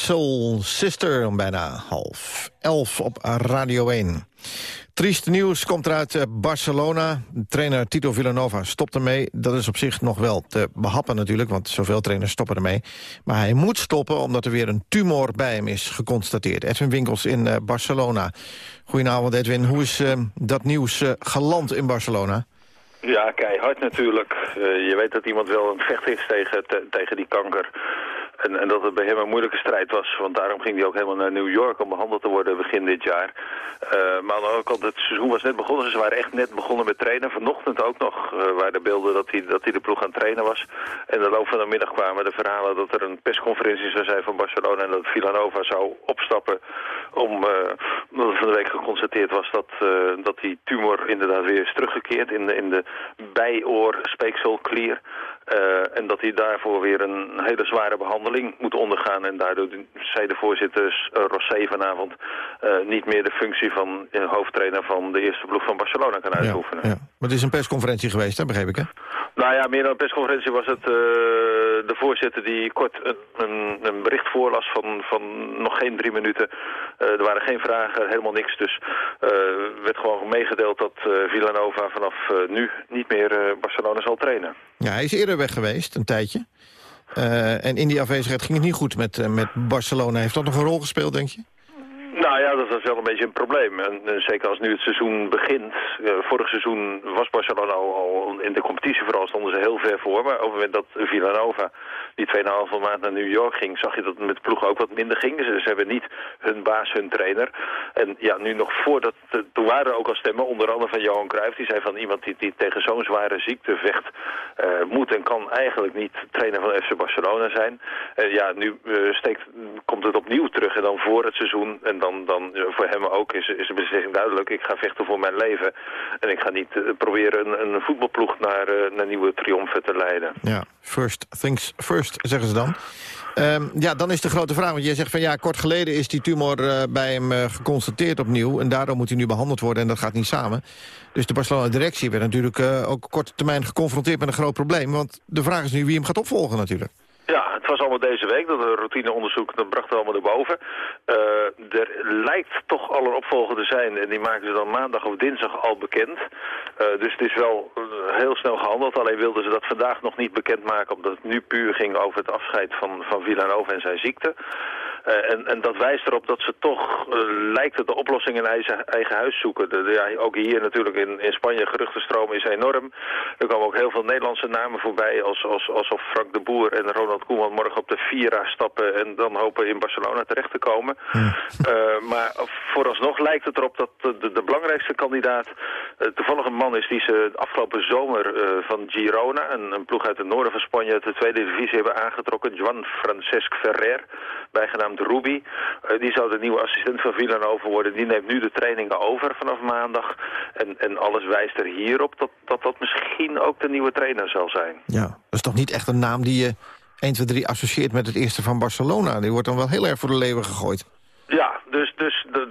Soul Sister bijna half elf op Radio 1. Triest nieuws komt eruit eh, Barcelona. Trainer Tito Villanova stopt ermee. Dat is op zich nog wel te behappen natuurlijk, want zoveel trainers stoppen ermee. Maar hij moet stoppen omdat er weer een tumor bij hem is geconstateerd. Edwin Winkels in eh, Barcelona. Goedenavond Edwin, hoe is eh, dat nieuws geland in Barcelona? Ja, keihard natuurlijk. Je weet dat iemand wel een vecht is tegen, te- tegen die kanker. En, en dat het bij hem een moeilijke strijd was. Want daarom ging hij ook helemaal naar New York om behandeld te worden begin dit jaar. Eh, maar andere kant, het seizoen was net begonnen. Ze waren echt net begonnen met trainen. Vanochtend ook nog uh, waren de beelden dat hij, dat hij de ploeg aan het trainen was. En de loop van de middag kwamen de verhalen dat er een persconferentie zou zijn van Barcelona. En dat Villanova zou opstappen om, uh, omdat er van de week geconstateerd was dat, dat die tumor inderdaad weer is teruggekeerd in de, in de bijoor speekselklier. Uh, en dat hij daarvoor weer een hele zware behandeling moet ondergaan. En daardoor zei de voorzitter uh, Rosé vanavond uh, niet meer de functie van hoofdtrainer van de eerste ploeg van Barcelona kan uitoefenen. Ja, ja. Maar het is een persconferentie geweest, hè, begreep ik, hè? Nou ja, meer dan een persconferentie was het de voorzitter die kort een, een, een, bericht voorlas van, van nog geen drie minuten. er waren geen vragen, helemaal niks. Dus werd gewoon meegedeeld dat Villanova vanaf nu niet meer Barcelona zal trainen. Ja, hij is eerder weg geweest, een tijdje. Uh, en in die afwezigheid ging het niet goed met, uh, met Barcelona. Heeft dat nog een rol gespeeld, denk je? Nou ja, dat was wel een beetje een probleem. En, en zeker als nu het seizoen begint. Uh, vorig seizoen was Barcelona al, in de competitie vooral stonden ze heel ver voor. Maar op het moment dat Villanova die 2,5 maand naar New York ging... zag je dat het met de ploeg ook wat minder ging. Ze, ze hebben niet hun baas, hun trainer. En ja, nu nog voordat... Toen waren er ook al stemmen, onder andere van Johan Cruijff. Die zei van iemand die, die tegen zo'n zware ziekte vecht... Moet en kan eigenlijk niet trainer van FC Barcelona zijn. En ja, nu steekt, komt het opnieuw terug. En dan voor het seizoen... En dan, dan voor hem ook is, is de beslissing duidelijk. Ik ga vechten voor mijn leven. En ik ga niet uh, proberen een, een voetbalploeg naar, uh, naar nieuwe triomfen te leiden. Ja, first things first, zeggen ze dan. Um, ja, dan is de grote vraag, want jij zegt van ja, kort geleden is die tumor bij hem geconstateerd opnieuw. En daardoor moet hij nu behandeld worden en dat gaat niet samen. Dus de Barcelona-directie werd natuurlijk ook korte termijn geconfronteerd met een groot probleem. Want de vraag is nu wie hem gaat opvolgen natuurlijk. Ja, het was allemaal deze week, dat routineonderzoek, dat bracht het allemaal naar boven. Uh, er lijkt toch al een opvolger te zijn en die maken ze dan maandag of dinsdag al bekend. Uh, dus het is wel uh, heel snel gehandeld, alleen wilden ze dat vandaag nog niet bekendmaken, omdat het nu puur ging over het afscheid van, van Villanova en zijn ziekte. Uh, en, en dat wijst erop dat ze toch, uh, lijkt het, de oplossing in eigen, eigen huis zoeken. De, de, ja, ook hier natuurlijk in, in Spanje, geruchtenstroom is enorm. Er komen ook heel veel Nederlandse namen voorbij, als, als, alsof Frank de Boer en Ronald Koeman morgen op de Vira stappen en dan hopen in Barcelona terecht te komen. Uh, [LAUGHS] maar vooralsnog lijkt het erop dat de, de, de belangrijkste kandidaat toevallig een man is die ze afgelopen zomer van Girona, een, een ploeg uit het noorden van Spanje, uit de tweede divisie hebben aangetrokken, Juan Francesc Ferrer, bijgenaamd Ruby. Uh, die zou de nieuwe assistent van Villanova worden. Die neemt nu de trainingen over vanaf maandag. En, en alles wijst er hierop dat, dat dat misschien ook de nieuwe trainer zal zijn. Ja, dat is toch niet echt een naam die je 1, 2, 3 associeert met het eerste van Barcelona. Die wordt dan wel heel erg voor de leeuwen gegooid. Ja, dus, dus er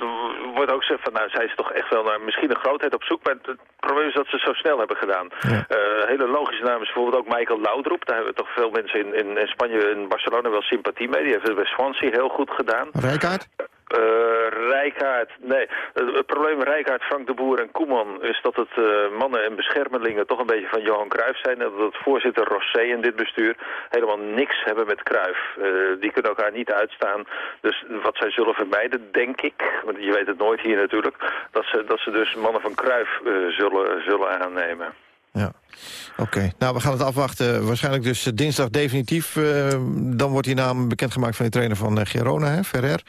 wordt ook gezegd van, nou, zij is toch echt wel naar misschien een grootheid op zoek. Maar het probleem is dat ze het zo snel hebben gedaan. Ja. Uh, hele logische naam is bijvoorbeeld ook Michael Laudrup. Daar hebben toch veel mensen in, in, in Spanje en Barcelona wel sympathie mee. Die heeft het bij Swansea heel goed gedaan. Rijkaard? Uh, Rijkaard, nee. Het, probleem Rijkaard, Frank de Boer en Koeman is dat het uh, mannen en beschermelingen toch een beetje van Johan Cruijff zijn. En dat het voorzitter Rosé in dit bestuur helemaal niks hebben met Cruijff. Uh, die kunnen elkaar niet uitstaan. Dus wat zij zullen vermijden, denk ik, want je weet het nooit hier natuurlijk, dat ze, dat ze dus mannen van Cruijff zullen, zullen aannemen. Ja, oké. Okay. Nou, we gaan het afwachten. Waarschijnlijk dus dinsdag definitief. Uh, dan wordt die naam bekendgemaakt van de trainer van uh, Girona, hè, Ferrer.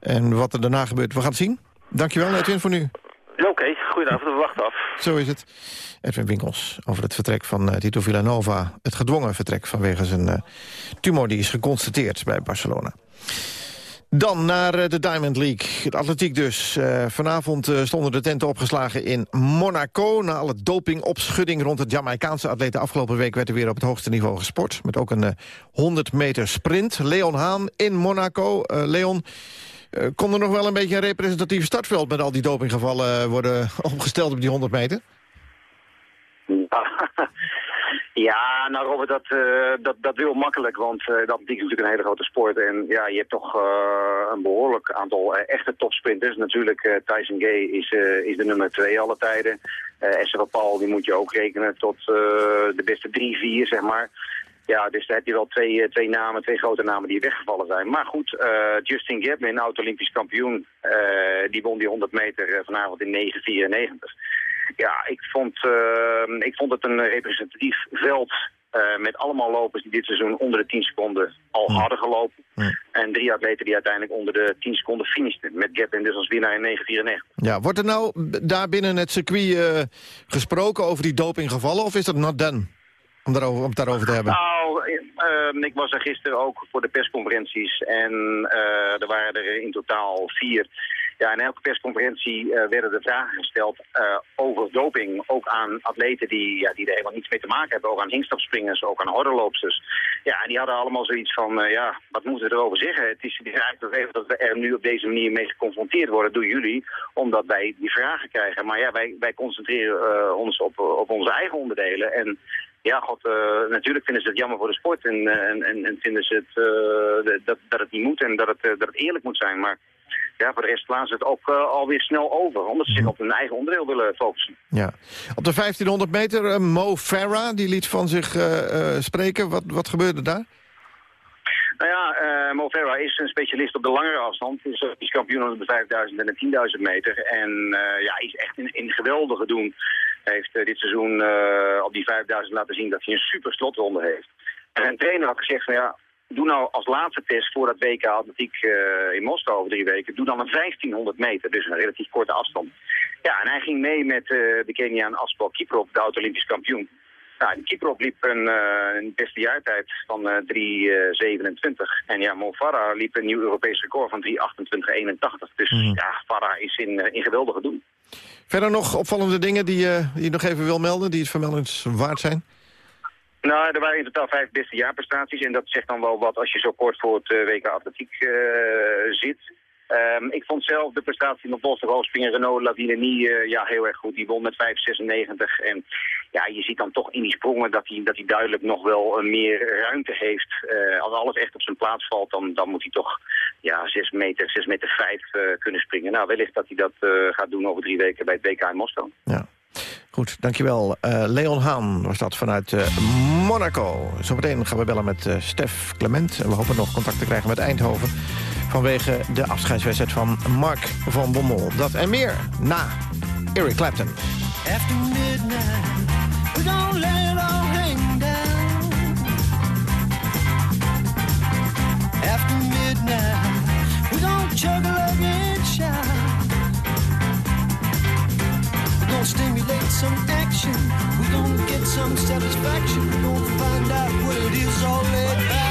En wat er daarna gebeurt, we gaan het zien. Dankjewel, Edwin, voor nu. Ja, oké. Okay. Goedenavond, we wachten af. Zo is het. Edwin Winkels over het vertrek van uh, Tito Villanova. Het gedwongen vertrek vanwege zijn tumor die is geconstateerd bij Barcelona. Dan naar de Diamond League. Het atletiek dus. Uh, vanavond uh, stonden de tenten opgeslagen in Monaco. Na alle dopingopschudding rond het Jamaicaanse atleten afgelopen week... werd er weer op het hoogste niveau gesport. Met ook een uh, 100 meter sprint. Leon Haan in Monaco. Leon, kon er nog wel een beetje een representatief startveld... met al die dopinggevallen worden [LAUGHS] opgesteld op die 100 meter? Nou Robert, dat, uh, dat, dat wil makkelijk, want uh, dat is natuurlijk een hele grote sport. En ja, je hebt toch uh, een behoorlijk aantal echte topsprinters. Natuurlijk, Tyson Gay is, is de nummer twee alle tijden. Uh, Esther Paul, die moet je ook rekenen tot de beste drie, vier, zeg maar. Ja, dus daar heb je wel twee, twee namen, twee grote namen die weggevallen zijn. Maar goed, Justin Gatlin, oud-Olympisch kampioen, die won die 100 meter vanavond in 9,94. Ja, ik vond, uh, ik vond het een representatief veld Eh, met allemaal lopers die dit seizoen onder de 10 seconden al hadden gelopen. En drie atleten die uiteindelijk onder de 10 seconden finishten. Met Gapin dus als winnaar in 1994. Ja, wordt er nou daar binnen het circuit eh, gesproken over die dopinggevallen... of is dat not done, om, daarover, om het daarover te hebben? Nou, eh, ehm, ik was er gisteren ook voor de persconferenties. En eh, er waren er in totaal vier. Ja, in elke persconferentie eh, werden de vragen gesteld eh, over doping. Ook aan atleten die, ja, die er helemaal niets mee te maken hebben. Ook aan hingstapspringers, ook aan hordenloopsters. Ja, en die hadden allemaal zoiets van, eh, ja, wat moeten we erover zeggen? Het is, het is eigenlijk vervelend dat we er nu op deze manier mee geconfronteerd worden door jullie. Omdat wij die vragen krijgen. Maar ja, wij, wij concentreren ons op, op onze eigen onderdelen. En ja, god, natuurlijk vinden ze het jammer voor de sport. En, en, en, en vinden ze het, dat, dat het niet moet en dat het, dat het eerlijk moet zijn. Maar ja, voor de rest laten ze het ook eh, alweer snel over. Omdat ze zich op hun eigen onderdeel willen focussen. Ja. Op de 1500 meter, eh, Mo Farah, die liet van zich eh, spreken. Wat, wat gebeurde daar? Nou ja, Mo Farah is een specialist op de langere afstand. Is, is kampioen op de 5000 en de 10.000 meter. En eh, ja, is echt in, in geweldige doen. Hij heeft dit seizoen op die 5000 laten zien dat hij een super slotronde heeft. En zijn trainer had gezegd van ja, doe nou als laatste test voor dat WK atletiek eh, in Moskou over drie weken. Doe dan een 1500 meter, dus een relatief korte afstand. Ja, en hij ging mee met eh, de Keniaan Aspel Kiprop, de oud-Olympisch kampioen. Nou, Kiprop liep een, eh, een beste jaartijd van eh 3.27. en ja, Mo Farah liep een nieuw Europees record van 3.28.81. Dus ja, Farah is in, in geweldige doen. Verder nog opvallende dingen die, die je nog even wil melden... die het vermeldenswaard zijn? Nou, er waren in totaal vijf beste jaarprestaties. En dat zegt dan wel wat als je zo kort voor het eh, WK Atletiek eh, zit. Ehm, ik vond zelf de prestatie van Bos de Hoogspringer Renault Lavinini eh ja, heel erg goed. Die won met 5,96. En ja, je ziet dan toch in die sprongen dat hij, dat hij duidelijk nog wel meer ruimte heeft. Als alles echt op zijn plaats valt, dan, dan moet hij toch ja, 6 meter, 6 meter 5 eh, kunnen springen. Nou, wellicht dat hij dat gaat doen over drie weken bij het WK in Moskou. Goed, dankjewel. Eh, Leon Haan was dat vanuit eh, Monaco. Zometeen gaan we bellen met eh, Stef Clement. En we hopen nog contact te krijgen met Eindhoven... vanwege de afscheidswedstrijd van Mark van Bommel. Dat en meer na Eric Clapton. After midnight, we gon' let hang down. After midnight, we a stimulate some action. We gon' get some satisfaction. We gon' find out what it is all about.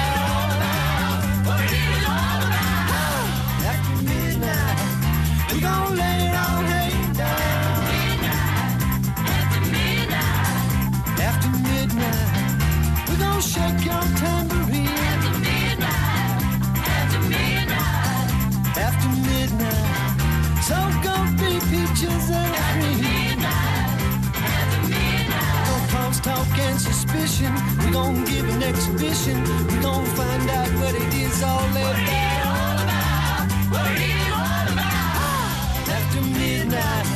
Gon' give an exhibition. We gon' find out what it is all about. What it is all about. After midnight,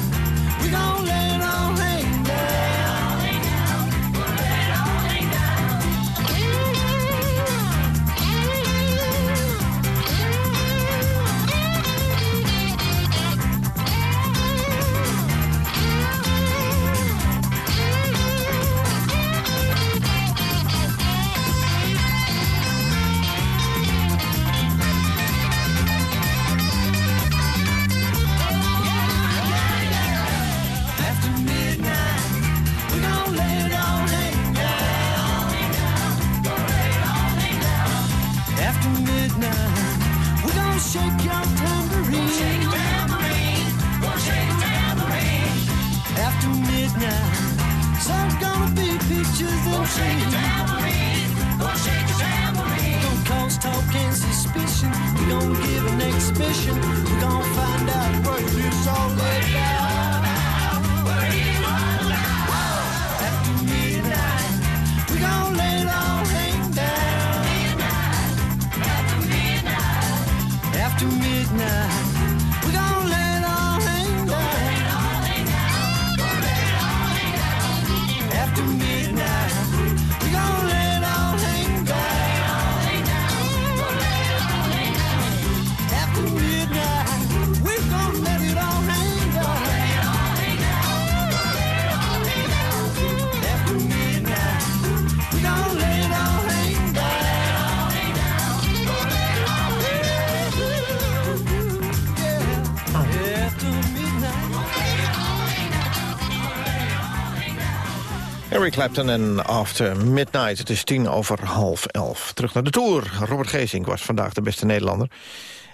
Eric Clapton en After Midnight. Het is tien over half elf. Terug naar de Tour. Robert Geesink was vandaag de beste Nederlander.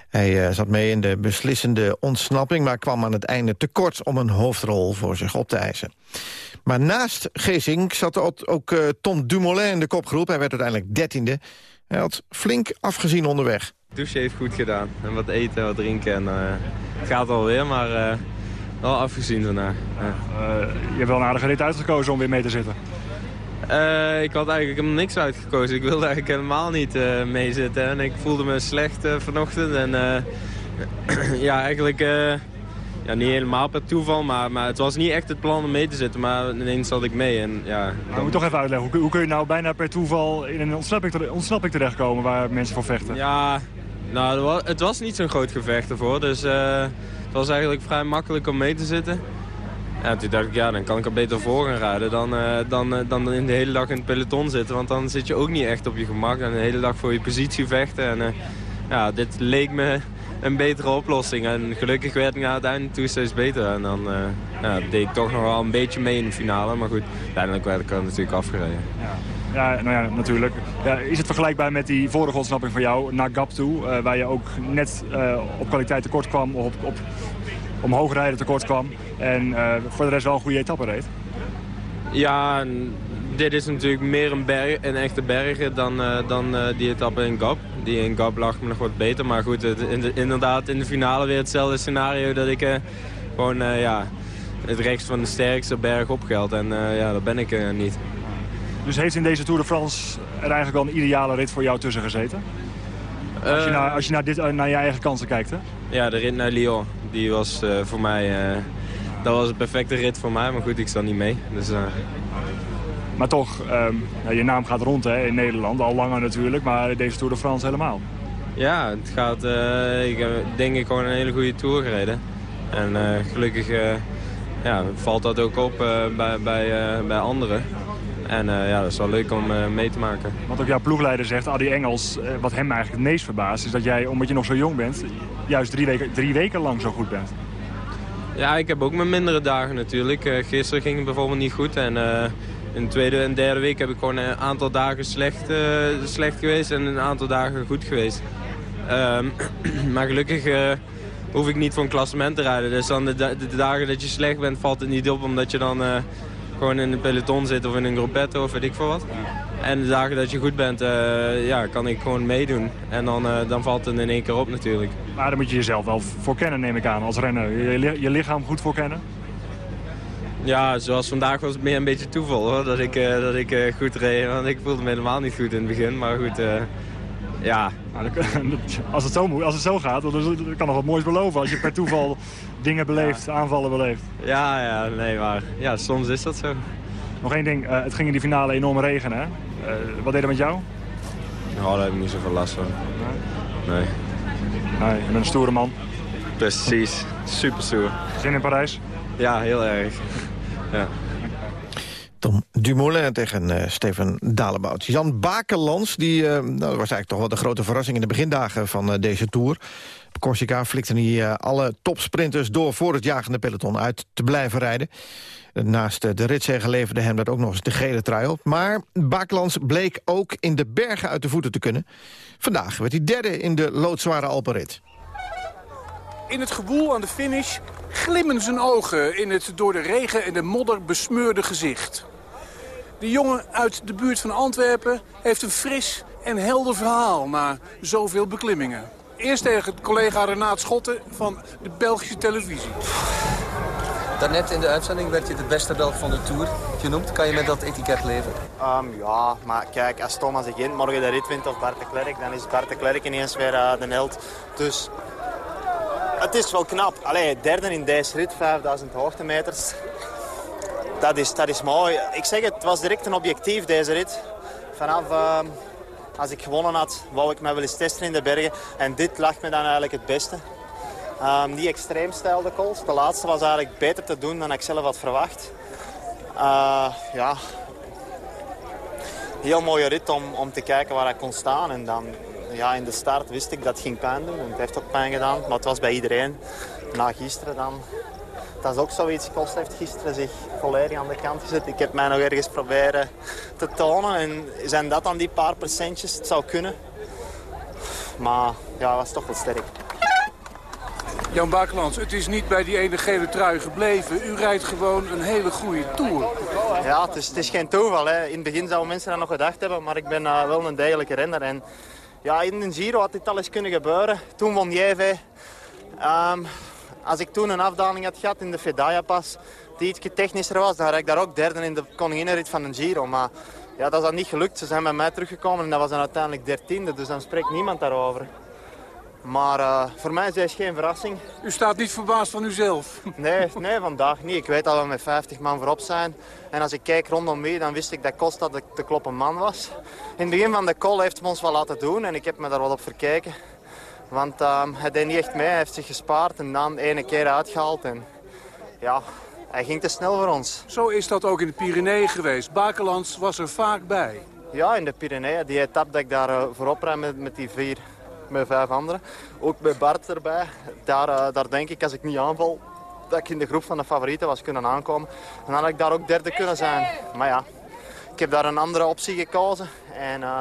Hij eh, zat mee in de beslissende ontsnapping... maar kwam aan het einde tekort om een hoofdrol voor zich op te eisen. Maar naast Geesink zat ook, eh, Tom Dumoulin in de kopgroep. Hij werd uiteindelijk dertiende. Hij had flink afgezien onderweg. douche heeft goed gedaan. En wat eten, wat drinken. En, eh, het gaat alweer, maar wel afgezien vandaag. Ja. je hebt wel een aardige rit uitgekozen om weer mee te zitten. Eh, ik had eigenlijk helemaal niks uitgekozen. Ik wilde eigenlijk helemaal niet eh, meezitten. En ik voelde me slecht eh, vanochtend. En eh, [CLEARS THROAT] ja, eigenlijk eh, ja, niet helemaal per toeval. Maar, maar het was niet echt het plan om mee te zitten. Maar ineens zat ik mee. En, ja, Maar ik moet toch even uitleggen, hoe, kun- hoe kun je nou bijna per toeval in een ontsnapping, ontsnapping terechtkomen waar mensen voor vechten? Ja, nou, het was, niet zo'n groot gevecht ervoor. Dus eh, was eigenlijk vrij makkelijk om mee te zitten. Ja, toen dacht ik, ja, dan kan ik er beter voor gaan rijden dan, eh, dan, eh, dan in de hele dag in het peloton zitten. Want dan zit je ook niet echt op je gemak en de hele dag voor je positie vechten. En eh, ja, dit leek me een betere oplossing. En gelukkig werd ik naar het einde steeds beter. En dan ja, deed ik toch nog wel een beetje mee in de finale. Maar goed, uiteindelijk werd ik er natuurlijk afgereden. Ja, nou ja, natuurlijk. Ja, is het vergelijkbaar met die vorige ontsnapping van jou naar Gap toe, eh, waar je ook net eh, op kwaliteit tekort kwam, op, op omhoog rijden tekort kwam en eh, voor de rest wel een goede etappe reed? Ja, dit is natuurlijk meer een, berg, een echte bergen dan, dan die etappe in Gap. Die in Gap lag me nog wat beter. Maar goed, inderdaad in de finale weer hetzelfde scenario dat ik gewoon ja, het rechts van de sterkste berg opgeld. En ja, dat ben ik niet. Dus heeft in deze Tour de France er eigenlijk wel een ideale rit voor jou tussen gezeten? Als je, Eh, naar, als je naar, dit, eh, naar je eigen kansen kijkt, hè? Ja, de rit naar Lyon, die was eh, voor mij... eh, dat was een perfecte rit voor mij, maar goed, ik sta niet mee. Dus, Maar toch, ehm, je naam gaat rond hè, in Nederland, al langer natuurlijk, maar deze Tour de France helemaal. Ja, het gaat, ik heb denk ik gewoon een hele goede tour gereden. En gelukkig ja, valt dat ook op bij, bij, bij anderen. En eh, ja, dat is wel leuk om eh, mee te maken. Want ook jouw ploegleider zegt, Adi Engels, eh, wat hem eigenlijk het meest verbaast... is dat jij, omdat je nog zo jong bent, juist drie weken, drie weken lang zo goed bent. Ja, ik heb ook mijn mindere dagen natuurlijk. Gisteren ging het bijvoorbeeld niet goed. En in de tweede en derde week heb ik gewoon een aantal dagen slecht, slecht geweest en een aantal dagen goed geweest. Ehm, [CLEARS THROAT] maar gelukkig hoef ik niet voor een klassement te rijden. Dus dan de, da- de dagen dat je slecht bent valt het niet op omdat je dan gewoon in een peloton zit of in een gruppetto of weet ik veel wat. En de dagen dat je goed bent, eh, ja, kan ik gewoon meedoen. En dan, eh, dan valt het in één keer op natuurlijk. Maar daar moet je jezelf wel voor kennen, neem ik aan, als renner. Je, je lichaam goed voor kennen. Ja, zoals vandaag was het meer een beetje toeval hoor, dat ik, eh, dat ik goed reed. Want ik voelde me helemaal niet goed in het begin, maar goed, ja. Nou, [LAUGHS] als, het zo als het zo gaat, dan kan nog wat moois beloven. Als je per toeval [LAUGHS] dingen beleeft, aanvallen beleeft. Ja, ja, nee, maar ja, soms is dat zo. Nog één ding, eh, het ging in die finale enorm regenen. Hè? Eh, wat deed dat met jou? Nou, daar heb ik niet zoveel last van. Nee. Nee, je bent een stoere man. Precies, super stoer. Zin in Parijs? Ja, heel erg. Ja. Tom Dumoulin tegen eh, Steven Dalebout. Jan Bakelands, die, eh, nou, was eigenlijk toch wel de grote verrassing... in de begindagen van eh, deze Tour. Op Corsica flikte hij alle topsprinters door... voor het jagende peloton uit te blijven rijden. Naast de ritzege leverde hem dat ook nog eens de gele trui op. Maar Bakelands bleek ook in de bergen uit de voeten te kunnen. Vandaag werd hij derde in de loodzware Alpenrit. In het gewoel aan de finish glimmen zijn ogen in het door de regen en de modder besmeurde gezicht. De jongen uit de buurt van Antwerpen heeft een fris en helder verhaal na zoveel beklimmingen. Eerst tegen collega Renaat Schotten van de Belgische televisie. Daarnet in de uitzending werd je de beste Belg van de Tour genoemd. Kan je met dat etiket leven? Ehm, ja, maar kijk, als Thomas de Gent morgen de rit wint of Bart de Klerk, dan is Bart de Klerk ineens weer eh, de held. Dus het is wel knap. Allee, derde in deze rit, 5000 hoogtemeters. Dat is, dat is mooi. Ik zeg het, het was direct een objectief deze rit. Vanaf ehm, als ik gewonnen had, wou ik mij wel eens testen in de bergen. En dit lag me dan eigenlijk het beste. Ehm, die extreem stijl de calls. De laatste was eigenlijk beter te doen dan ik zelf had verwacht. Eh, ja, heel mooie rit om, om te kijken waar hij kon staan. En dan ja, in de start wist ik dat het ging pijn doen. En het heeft ook pijn gedaan. Maar het was bij iedereen. Na gisteren dan, Dat is ook zoiets. Kost heeft gisteren zich volledig aan de kant gezet. Ik heb mij nog ergens proberen te tonen. En zijn dat dan die paar procentjes? Het zou kunnen. Maar ja, was toch wel sterk. Jan Bakelands, het is niet bij die ene gele trui gebleven. U rijdt gewoon een hele goede Tour. Ja, het is, het is geen toeval. Hè. In het begin zouden mensen dat nog gedacht hebben, maar ik ben eh, wel een degelijke renner. En ja, in een Giro had dit alles kunnen gebeuren. Toen won Jeve. Ehm, als ik toen een afdaling had gehad in de Fedaya-pas, die iets technischer was, dan rijd ik daar ook derde in de koninginnenrit van een Giro. Maar ja, dat is dan niet gelukt. Ze zijn bij mij teruggekomen en dat was dan uiteindelijk dertiende, dus dan spreekt niemand daarover. Maar eh, voor mij is deze geen verrassing. U staat niet verbaasd van uzelf? Nee, nee, vandaag niet. Ik weet dat we met 50 man voorop zijn. En als ik kijk rondom me, dan wist ik dat Costa de, de kloppen man was. In het begin van de call heeft hij ons wel laten doen en ik heb me daar wat op verkeken. Want ehm, hij deed niet echt mee, hij heeft zich gespaard en dan ene keer uitgehaald. En ja, hij ging te snel voor ons. Zo is dat ook in de Pyreneeën geweest. Bakelands was er vaak bij. Ja, in de Pyreneeën. Die etappe dat ik daar eh, voorop rijd met, met die vier, met vijf anderen. Ook bij Bart erbij. Daar, eh, daar denk ik, als ik niet aanval, dat ik in de groep van de favorieten was kunnen aankomen. En dan had ik daar ook derde kunnen zijn. Maar ja, ik heb daar een andere optie gekozen. En eh,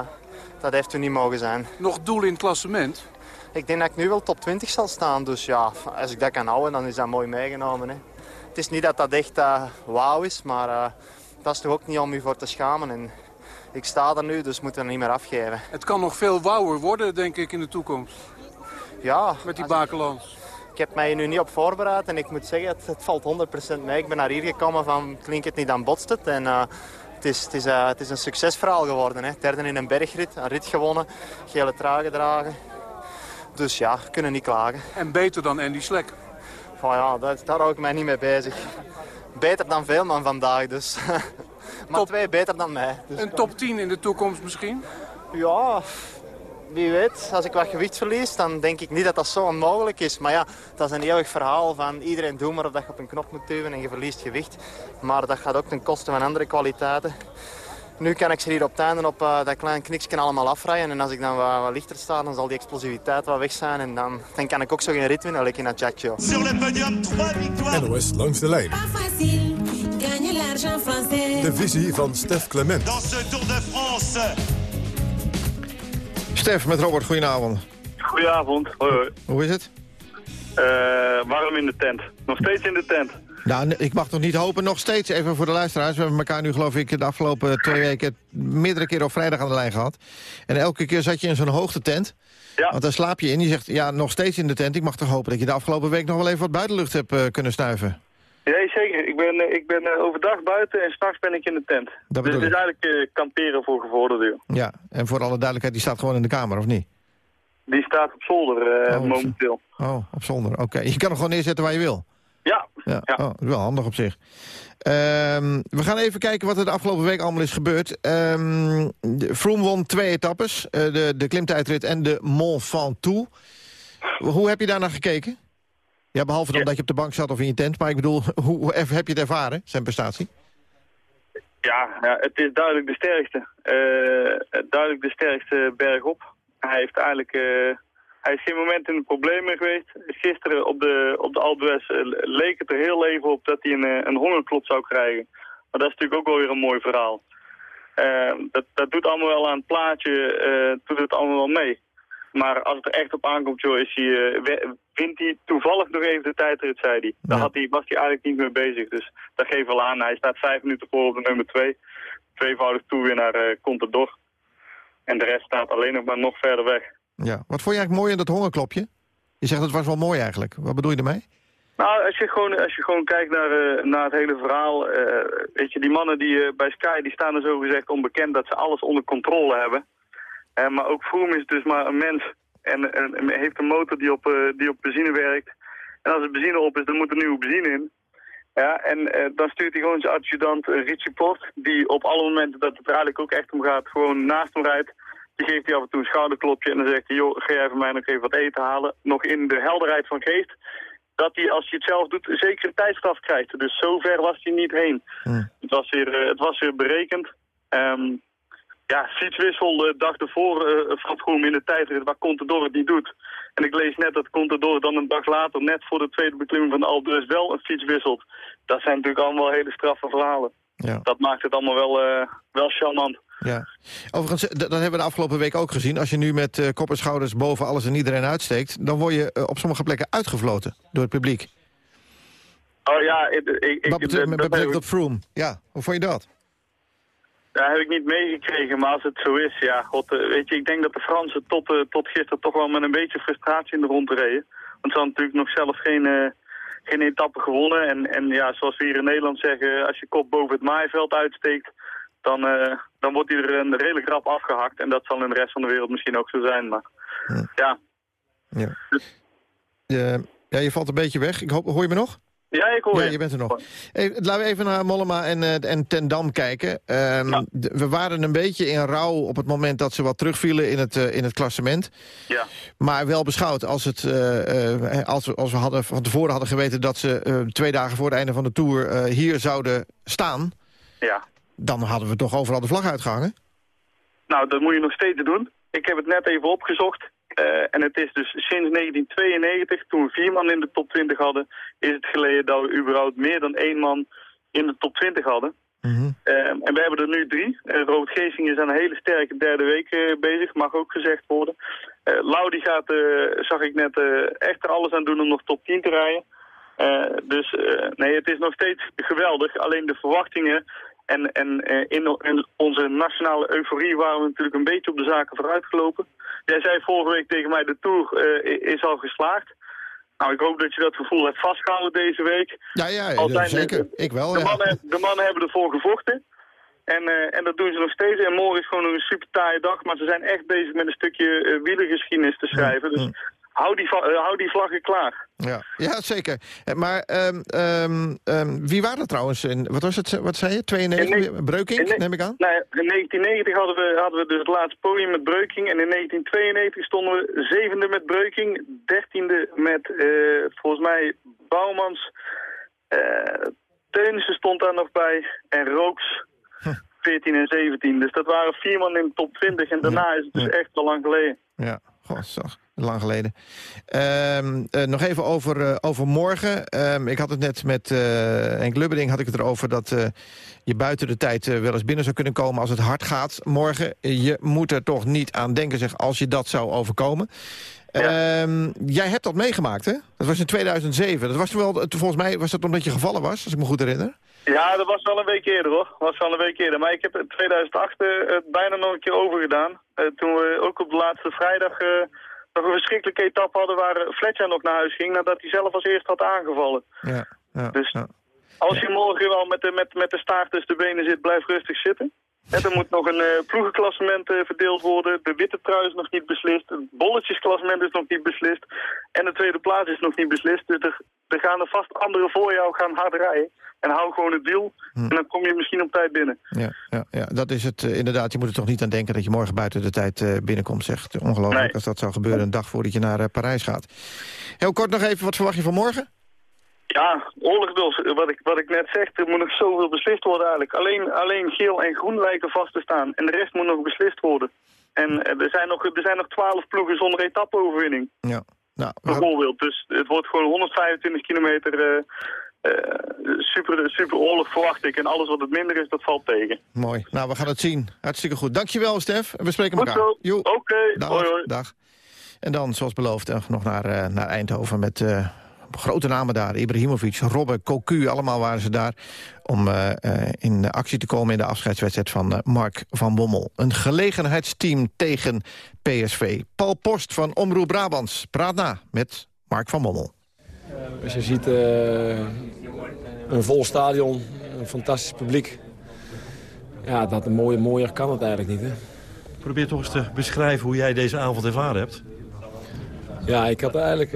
dat heeft toen niet mogen zijn. Nog doel in het klassement? Ik denk dat ik nu wel top 20 zal staan. Dus ja, als ik dat kan houden, dan is dat mooi meegenomen. Hè. Het is niet dat dat echt eh, wauw is, maar eh, dat is toch ook niet om je voor te schamen. En ik sta er nu, dus moet er niet meer afgeven. Het kan nog veel wouwer worden, denk ik, in de toekomst. Ja. Met die Bakelands. Ik heb mij nu niet op voorbereid en ik moet zeggen, het, het valt 100% mee. Ik ben naar hier gekomen van, klinkt het niet, dan botst het. En eh, het, is, het, is, het is een succesverhaal geworden. Hè. Derde in een bergrit, een rit gewonnen, gele trui gedragen. Dus ja, kunnen niet klagen. En beter dan Andy Slek. Van ja, dat, daar hou ik mij niet mee bezig. Beter dan veel man vandaag, dus. [LAUGHS] maar twee beter dan mij. Dus Een top 10 in de toekomst misschien? Ja, wie weet. Als ik wat gewicht verlies, dan denk ik niet dat dat zo onmogelijk is. Maar ja, dat is een eeuwig verhaal van iedereen doet maar of dat je op een knop moet duwen en je verliest gewicht. Maar dat gaat ook ten koste van andere kwaliteiten. Nu kan ik ze hier op het einde op eh, dat klein kniksje allemaal afrijden. En als ik dan wat, wat lichter sta, dan zal die explosiviteit wel weg zijn. En dan, dan kan ik ook zo geen rit winnen, lekker naar Jaccio. NOS langs de lijn. De visie van Stef Clement. Dans ce Tour de France. Stef met Robert, goedenavond. Goedenavond. Hoi, hoi. Hoe is het? Eh, warm in de tent. Nog steeds in de tent. Nou, ik mag toch niet hopen, nog steeds even voor de luisteraars. We hebben elkaar nu geloof ik de afgelopen twee weken meerdere keren op vrijdag aan de lijn gehad. En elke keer zat je in zo'n hoogtetent. Ja. Want daar slaap je in. Je zegt, ja, nog steeds in de tent. Ik mag toch hopen dat je de afgelopen week nog wel even wat buitenlucht hebt eh, kunnen snuiven. Nee, zeker. Ik ben, eh, ik ben eh, overdag buiten en s'nachts ben ik in de tent. dus bedoel het is eigenlijk kamperen voor gevorderden. Ja, en voor alle duidelijkheid, die staat gewoon in de kamer, of niet? Die staat op zolder Oh, momenteel. Oh, op zonder. Oké, je kan hem gewoon neerzetten waar je wil. Ja. Ja, Oh, dat is wel handig op zich. Ehm, we gaan even kijken wat er de afgelopen week allemaal is gebeurd. De- Froome won twee etappes. eh, de, de klimtijdrit en de Mont Ventoux. Hoe heb je daar naar gekeken? Ja, behalve dan dat je op de bank zat of in je tent. Maar ik bedoel, [LAUGHS] hoe, hoe heb je het ervaren, zijn prestatie? Ja, ja, het is duidelijk de sterkste. Eh, duidelijk de sterkste bergop. Hij heeft eigenlijk... eh, hij is geen moment in de problemen geweest. Gisteren op de, op de eh, leek het er heel even op dat hij een, eh, een hongerklot zou krijgen. Maar dat is natuurlijk ook wel weer een mooi verhaal. Eh, dat, dat doet allemaal wel aan het plaatje, doet het allemaal wel mee. Maar als het er echt op aankomt, joh, is hij, wint hij toevallig nog even de tijdrit, zei hij. Daar had hij, was hij eigenlijk niet mee bezig. Dus dat geeft wel aan. Hij staat vijf minuten voor op de nummer twee. Tweevoudig toewinnaar uh, komt er door. En de rest staat alleen nog maar nog verder weg. Ja. Wat vond je eigenlijk mooi in dat hongerklopje? Je zegt het was wel mooi eigenlijk. Wat bedoel je ermee? Nou, als je gewoon, als je gewoon kijkt naar, eh, naar het hele verhaal. eh, weet je, die mannen die, eh, bij Sky die staan er zo gezegd onbekend dat ze alles onder controle hebben. Maar ook Froome is dus maar een mens. En, en, heeft een motor die op, die op benzine werkt. En als de benzine op is, dan moet er nieuwe benzine in. Ja, en dan stuurt hij gewoon zijn adjudant Richie Post, die op alle momenten dat het er eigenlijk ook echt om gaat, gewoon naast hem rijdt. Die geeft hij af en toe een schouderklopje en dan zegt hij, joh, ga jij voor mij nog even wat eten halen. Nog in de helderheid van geest, dat hij als hij het zelf doet zeker een tijdstraf krijgt. Dus zo ver was hij niet heen. Het, was weer, eh, het was weer berekend. Ehm, ja, fietswissel de dag ervoor uh, van in de tijdrit waar Contador het niet doet. En ik lees net dat Contador dan een dag later, net voor de tweede beklimming van de Alpe d'Huez, wel een fiets wisselt. Dat zijn natuurlijk allemaal hele straffe verhalen. Ja. Dat maakt het allemaal wel, eh, wel charmant. Ja. Overigens, dat hebben we de afgelopen week ook gezien. Als je nu met eh, kop en schouders boven alles en iedereen uitsteekt... dan word je eh, op sommige plekken uitgefloten door het publiek. Oh ja, ik, ik, ik, Wat betreft, dat- Froome. Ja, hoe vond je dat? Dat heb ik niet meegekregen, maar als het zo is, ja, god, eh, weet je, ik denk dat de Fransen tot, tot gisteren toch wel met een beetje frustratie in de rond reden. Want ze hadden natuurlijk nog zelf geen, geen etappe gewonnen. En, en ja, zoals we hier in Nederland zeggen, als je kop boven het maaiveld uitsteekt, dan, eh, dan wordt hij er een redelijk rap afgehakt. En dat zal in de rest van de wereld misschien ook zo zijn, maar ja. Ja. Je, ja, je valt een beetje weg. Ik hoop, hoor je me nog? Ja, ik hoor ja, je. je bent er nog. Even, laten we even naar Mollema en, eh, en Ten Dam kijken. Ehm, We waren een beetje in rouw op het moment dat ze wat terugvielen in het, eh, in het klassement. Ja. Maar wel beschouwd als, het, als, we, als we hadden, van tevoren hadden geweten... dat ze twee dagen voor het einde van de Tour hier zouden staan... Ja. Dan hadden we toch overal de vlag uitgehangen. Nou, dat moet je nog steeds doen. Ik heb het net even opgezocht. Eh, en het is dus sinds 1992, toen we vier man in de top 20 hadden, is het geleden dat we überhaupt meer dan één man in de top 20 hadden. Eh, en we hebben er nu drie. Uh, Robert Geesing is aan een hele sterke derde week eh, bezig, mag ook gezegd worden. Eh Lau die gaat, eh, zag ik net, eh, echt er alles aan doen om nog top 10 te rijden. Eh, dus eh, nee, het is nog steeds geweldig. Alleen de verwachtingen en, en eh, in, in onze nationale euforie waren we natuurlijk een beetje op de zaken vooruitgelopen. Jij zei vorige week tegen mij, de Tour eh, is al geslaagd. Nou, ik hoop dat je dat gevoel hebt vastgehouden deze week. Ja, ja, zijn zeker. de- Ik wel, de, ja. mannen, de mannen hebben ervoor gevochten. En, eh, en dat doen ze nog steeds. En morgen is gewoon nog een super taaie dag. Maar ze zijn echt bezig met een stukje eh, wielergeschiedenis te schrijven. Dus hou, die, eh, hou die vlaggen klaar. Ja, ja zeker. Eh, Maar ehm, ehm, ehm, wie waren er trouwens? In, wat was het? Wat zei je? 92? Breukink, neem ik aan? Nee, in 1990 hadden we, hadden we dus het laatste podium met Breuking. En in 1992 stonden we zevende met Breuking. Dertiende met, eh, volgens mij, Bouwmans. Eh Teunissen stond daar nog bij. En Rooks. 14 en 17. Dus dat waren vier man in de top 20. En daarna is het dus echt al lang geleden. Ja, goh, lang geleden. Ehm, eh, nog even over, eh, over morgen. Ehm, ik had het net met eh Henk Lubberding had ik het erover dat je buiten de tijd wel eens binnen zou kunnen komen als het hard gaat morgen. Je moet er toch niet aan denken, zeg, als je dat zou overkomen. Ehm, jij hebt dat meegemaakt, hè? Dat was in 2007. Dat was wel, volgens mij was dat omdat je gevallen was, als ik me goed herinner. Ja, dat was wel een week eerder hoor. Dat was wel een week eerder. Maar ik heb in 2008 eh, het bijna nog een keer overgedaan. Toen we ook op de laatste vrijdag nog een verschrikkelijke etappe hadden waar eh, Fletcher nog naar huis ging nadat hij zelf als eerste had aangevallen. Ja, ja, Dus als je morgen wel met de, met, met de staart tussen de benen zit, blijf rustig zitten. En er moet nog een eh ploegenklassement eh, verdeeld worden. De witte trui is nog niet beslist. Het bolletjesklassement is nog niet beslist. En de tweede plaats is nog niet beslist. Dus er, er gaan er vast anderen voor jou gaan hard rijden. En hou gewoon het deal. En dan kom je misschien op tijd binnen. Ja, ja, ja, dat is het eh, inderdaad. Je moet er toch niet aan denken dat je morgen buiten de tijd binnenkomt. Zegt ongelooflijk Nee. als dat zou gebeuren een dag voordat je naar Parijs gaat. Heel kort nog even, wat verwacht je van morgen? Ja, oorlogsdels, wat ik, wat ik net zeg, er moet nog zoveel beslist worden eigenlijk. Alleen, alleen geel en groen lijken vast te staan. En de rest moet nog beslist worden. En eh, er zijn nog, er zijn nog 12 ploegen zonder etappe-overwinning. Ja. Nou, Bijvoorbeeld. Dus het wordt gewoon 125 kilometer eh, super, super oorlog verwacht ik. En alles wat het minder is, dat valt tegen. mooi. Nou, we gaan het zien. Hartstikke goed. Dankjewel, Stef. We spreken Goed elkaar. Oké, Dag. hoi, hoi. Dag. En dan, zoals beloofd, nog naar, naar Eindhoven met grote namen daar. Ibrahimovic, Robben, Cocu, allemaal waren ze daar... om eh, eh, in actie te komen in de afscheidswedstrijd van eh, Mark van Bommel. Een gelegenheidsteam tegen PSV. Paul Post van Omroep Brabants praat na met Mark van Bommel. Als je ziet eh, een vol stadion, een fantastisch publiek. Ja, dat een mooie, mooier kan het eigenlijk niet. Hè? Probeer toch eens te beschrijven hoe jij deze avond ervaren hebt. Ja, ik had eigenlijk...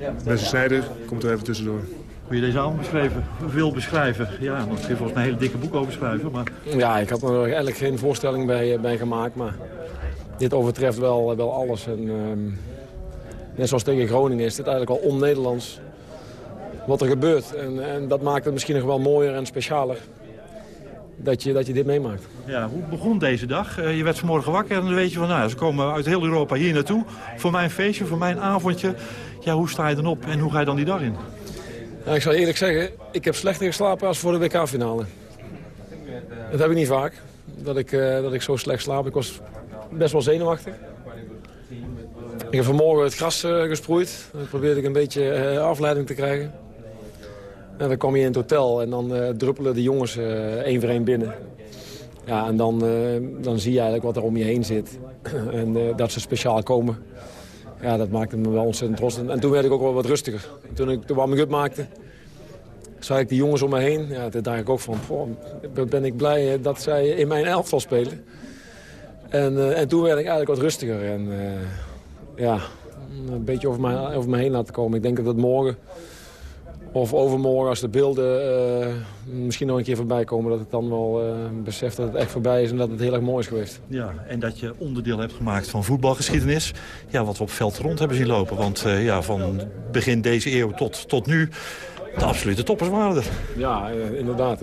eh. Beste Snijder, komt er even tussendoor. Hoe je deze avond beschreven, wil beschrijven. Ja, kun je volgens mij een hele dikke boek over schrijven. Maar Ja, ik had er eigenlijk geen voorstelling bij, eh, bij gemaakt, maar dit overtreft wel, wel alles. En, ehm, net zoals tegen Groningen is dit eigenlijk al on-Nederlands wat er gebeurt. En, en dat maakt het misschien nog wel mooier en specialer. Dat je, dat je dit meemaakt. Ja, hoe begon deze dag? Eh, je werd vanmorgen wakker en dan weet je van, nou, ze komen uit heel Europa hier naartoe. Voor mijn feestje, voor mijn avondje. Ja, hoe sta je dan op en hoe ga je dan die dag in? Nou, ik zal eerlijk zeggen, ik heb slechter geslapen als voor de WK-finale. Dat heb ik niet vaak, dat ik, eh, dat ik zo slecht slaap. Ik was best wel zenuwachtig. Ik heb vanmorgen het gras eh, gesproeid. Dan probeerde ik een beetje afleiding te krijgen. Dan kwam je in het hotel en dan eh, druppelen de jongens eh, één voor één binnen. Ja, en dan, eh, dan zie je eigenlijk wat er om je heen zit. [CLEARS THROAT] en dat ze speciaal komen. Ja, dat maakte me wel ontzettend trots. En, en toen werd ik ook wel wat rustiger. Toen ik de warming-up maakte, zag ik die jongens om me heen. Ja, toen dacht ik ook van, "Goh, ben ik blij dat zij in mijn elftal spelen. En, en toen werd ik eigenlijk wat rustiger. En ja, een beetje over me, over me heen laten komen. Ik denk dat het morgen of overmorgen, als de beelden eh, misschien nog een keer voorbij komen... dat ik dan wel eh besef dat het echt voorbij is en dat het heel erg mooi is geweest. Ja, en dat je onderdeel hebt gemaakt van voetbalgeschiedenis. Ja, wat we op veld rond hebben zien lopen. Want eh, ja, van begin deze eeuw tot, tot nu, de absolute toppers waren er. Ja, inderdaad.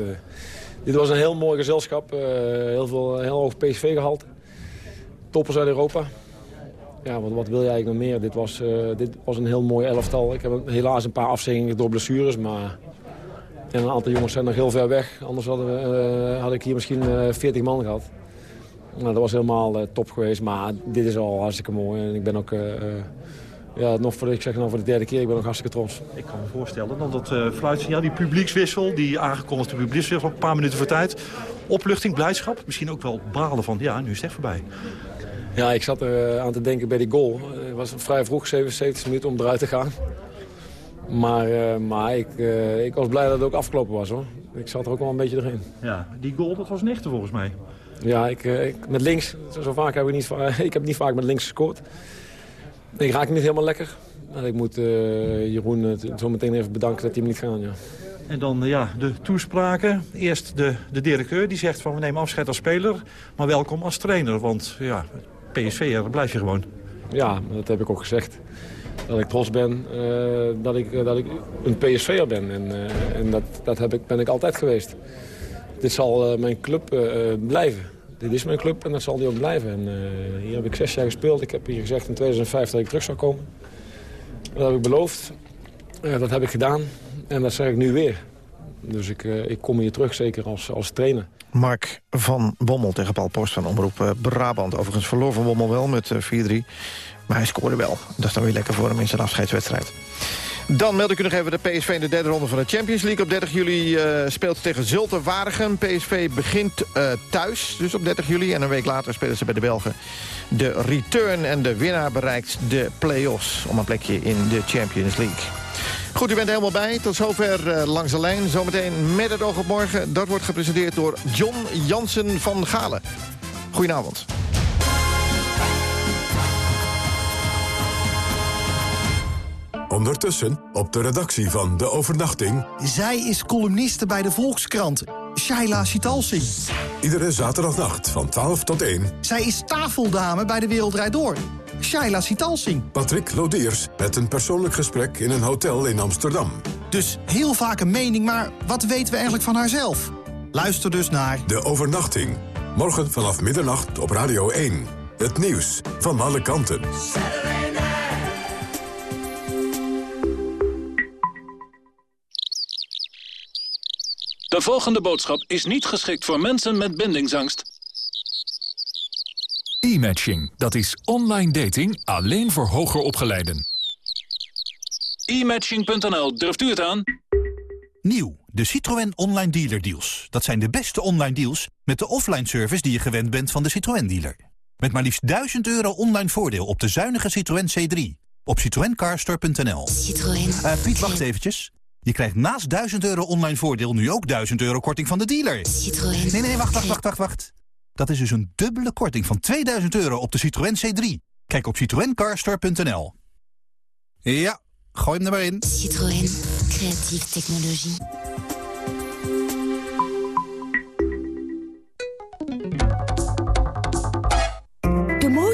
dit was een heel mooi gezelschap. heel, veel, heel hoog PSV gehaald. Toppers uit Europa. Ja, wat, wat wil je eigenlijk nog meer? Dit was, eh, dit was een heel mooi elftal. Ik heb helaas een paar afzeggingen door blessures, maar... En een aantal jongens zijn nog heel ver weg. Anders hadden we, eh, had ik hier misschien eh 40 man gehad. Nou, dat was helemaal eh, top geweest, maar dit is al hartstikke mooi. En ik ben ook, eh, eh, ja, nog voor, ik zeg nou voor de derde keer, ik ben ook hartstikke trots. Ik kan me voorstellen dat dat eh fluitsignaal, die publiekswissel... die aangekondigde publiekswissel, een paar minuten voor tijd... opluchting, blijdschap, misschien ook wel balen van... ja, nu is het echt voorbij. Ja, ik zat er eh, aan te denken bij die goal. Eh, Het was vrij vroeg, 77 minuten om eruit te gaan. Maar, eh, maar ik, ik was blij dat het ook afgelopen was hoor. Ik zat er ook wel een beetje erin. Ja, die goal, dat was nichte volgens mij. Ja, ik, ik, met links, zo, vaak heb ik niet, [LAUGHS] ik heb niet vaak met links gescoord. Ik raak niet helemaal lekker. En ik moet Jeroen zo meteen even bedanken dat hij me niet gaan. Ja. En dan ja, de toespraken. Eerst de, de directeur die zegt van we nemen afscheid als speler... maar welkom als trainer, want ja, PSV, blijf je gewoon. Ja, dat heb ik ook gezegd. Dat ik trots ben eh, dat, ik, eh, dat ik een PSV'er ben. En, eh, en dat, dat heb ik, ben ik altijd geweest. Dit zal mijn club blijven. Dit is mijn club en dat zal die ook blijven. En, hier heb ik zes jaar gespeeld. Ik heb hier gezegd in 2005 dat ik terug zou komen. Dat heb ik beloofd. Dat heb ik gedaan. En dat zeg ik nu weer. Dus ik, ik kom hier terug, zeker als, als trainer. Mark van Bommel tegen Paul Post van Omroep eh, Brabant. Overigens verloor Van Bommel wel met eh, 4-3. Maar hij scoorde wel. Dat is dan weer lekker voor hem in zijn afscheidswedstrijd. Dan meld ik u nog even de PSV in de derde ronde van de Champions League. Op 30 juli eh, speelt tegen Zulte Waregem. PSV begint eh, thuis, dus op 30 juli. En een week later spelen ze bij de Belgen de return. En de winnaar bereikt de play-offs om een plekje in de Champions League. Goed, u bent helemaal bij. Tot zover eh, langs de lijn. Zometeen met het oog op morgen. Dat wordt gepresenteerd door John Jansen van Galen. Goedenavond. Ondertussen op de redactie van De Overnachting. Zij is columniste bij de Volkskrant. Shaila Sitalsing. Iedere zaterdagnacht van 12 tot 1. Zij is tafeldame bij de Wereld Draait Door. Shaila Sitalsing. Patrick Lodiers met een persoonlijk gesprek in een hotel in Amsterdam. Dus heel vaak een mening, maar wat weten we eigenlijk van haarzelf? Luister dus naar... De Overnachting. Morgen vanaf middernacht op Radio 1. Het nieuws van alle kanten. De volgende boodschap is niet geschikt voor mensen met bindingsangst. E-matching, dat is online dating alleen voor hoger opgeleiden. E-matching.nl, durft u het aan? Nieuw, de Citroën Online Dealer Deals. Dat zijn de beste online deals met de offline service die je gewend bent van de Citroën dealer. Met maar liefst 1000 euro online voordeel op de zuinige Citroën C3. Op citroencarstore.nl. Citroën. Eh, Piet, wacht eventjes. Je krijgt naast 1000 euro online voordeel nu ook 1000 euro korting van de dealer. Citroën. Nee, nee, wacht, wacht, wacht, wacht, wacht. Dat is dus een dubbele korting van 2000 euro op de Citroën C3. Kijk op citroencarstore.nl. Ja, gooi hem er maar in. Citroën. Creatieve technologie.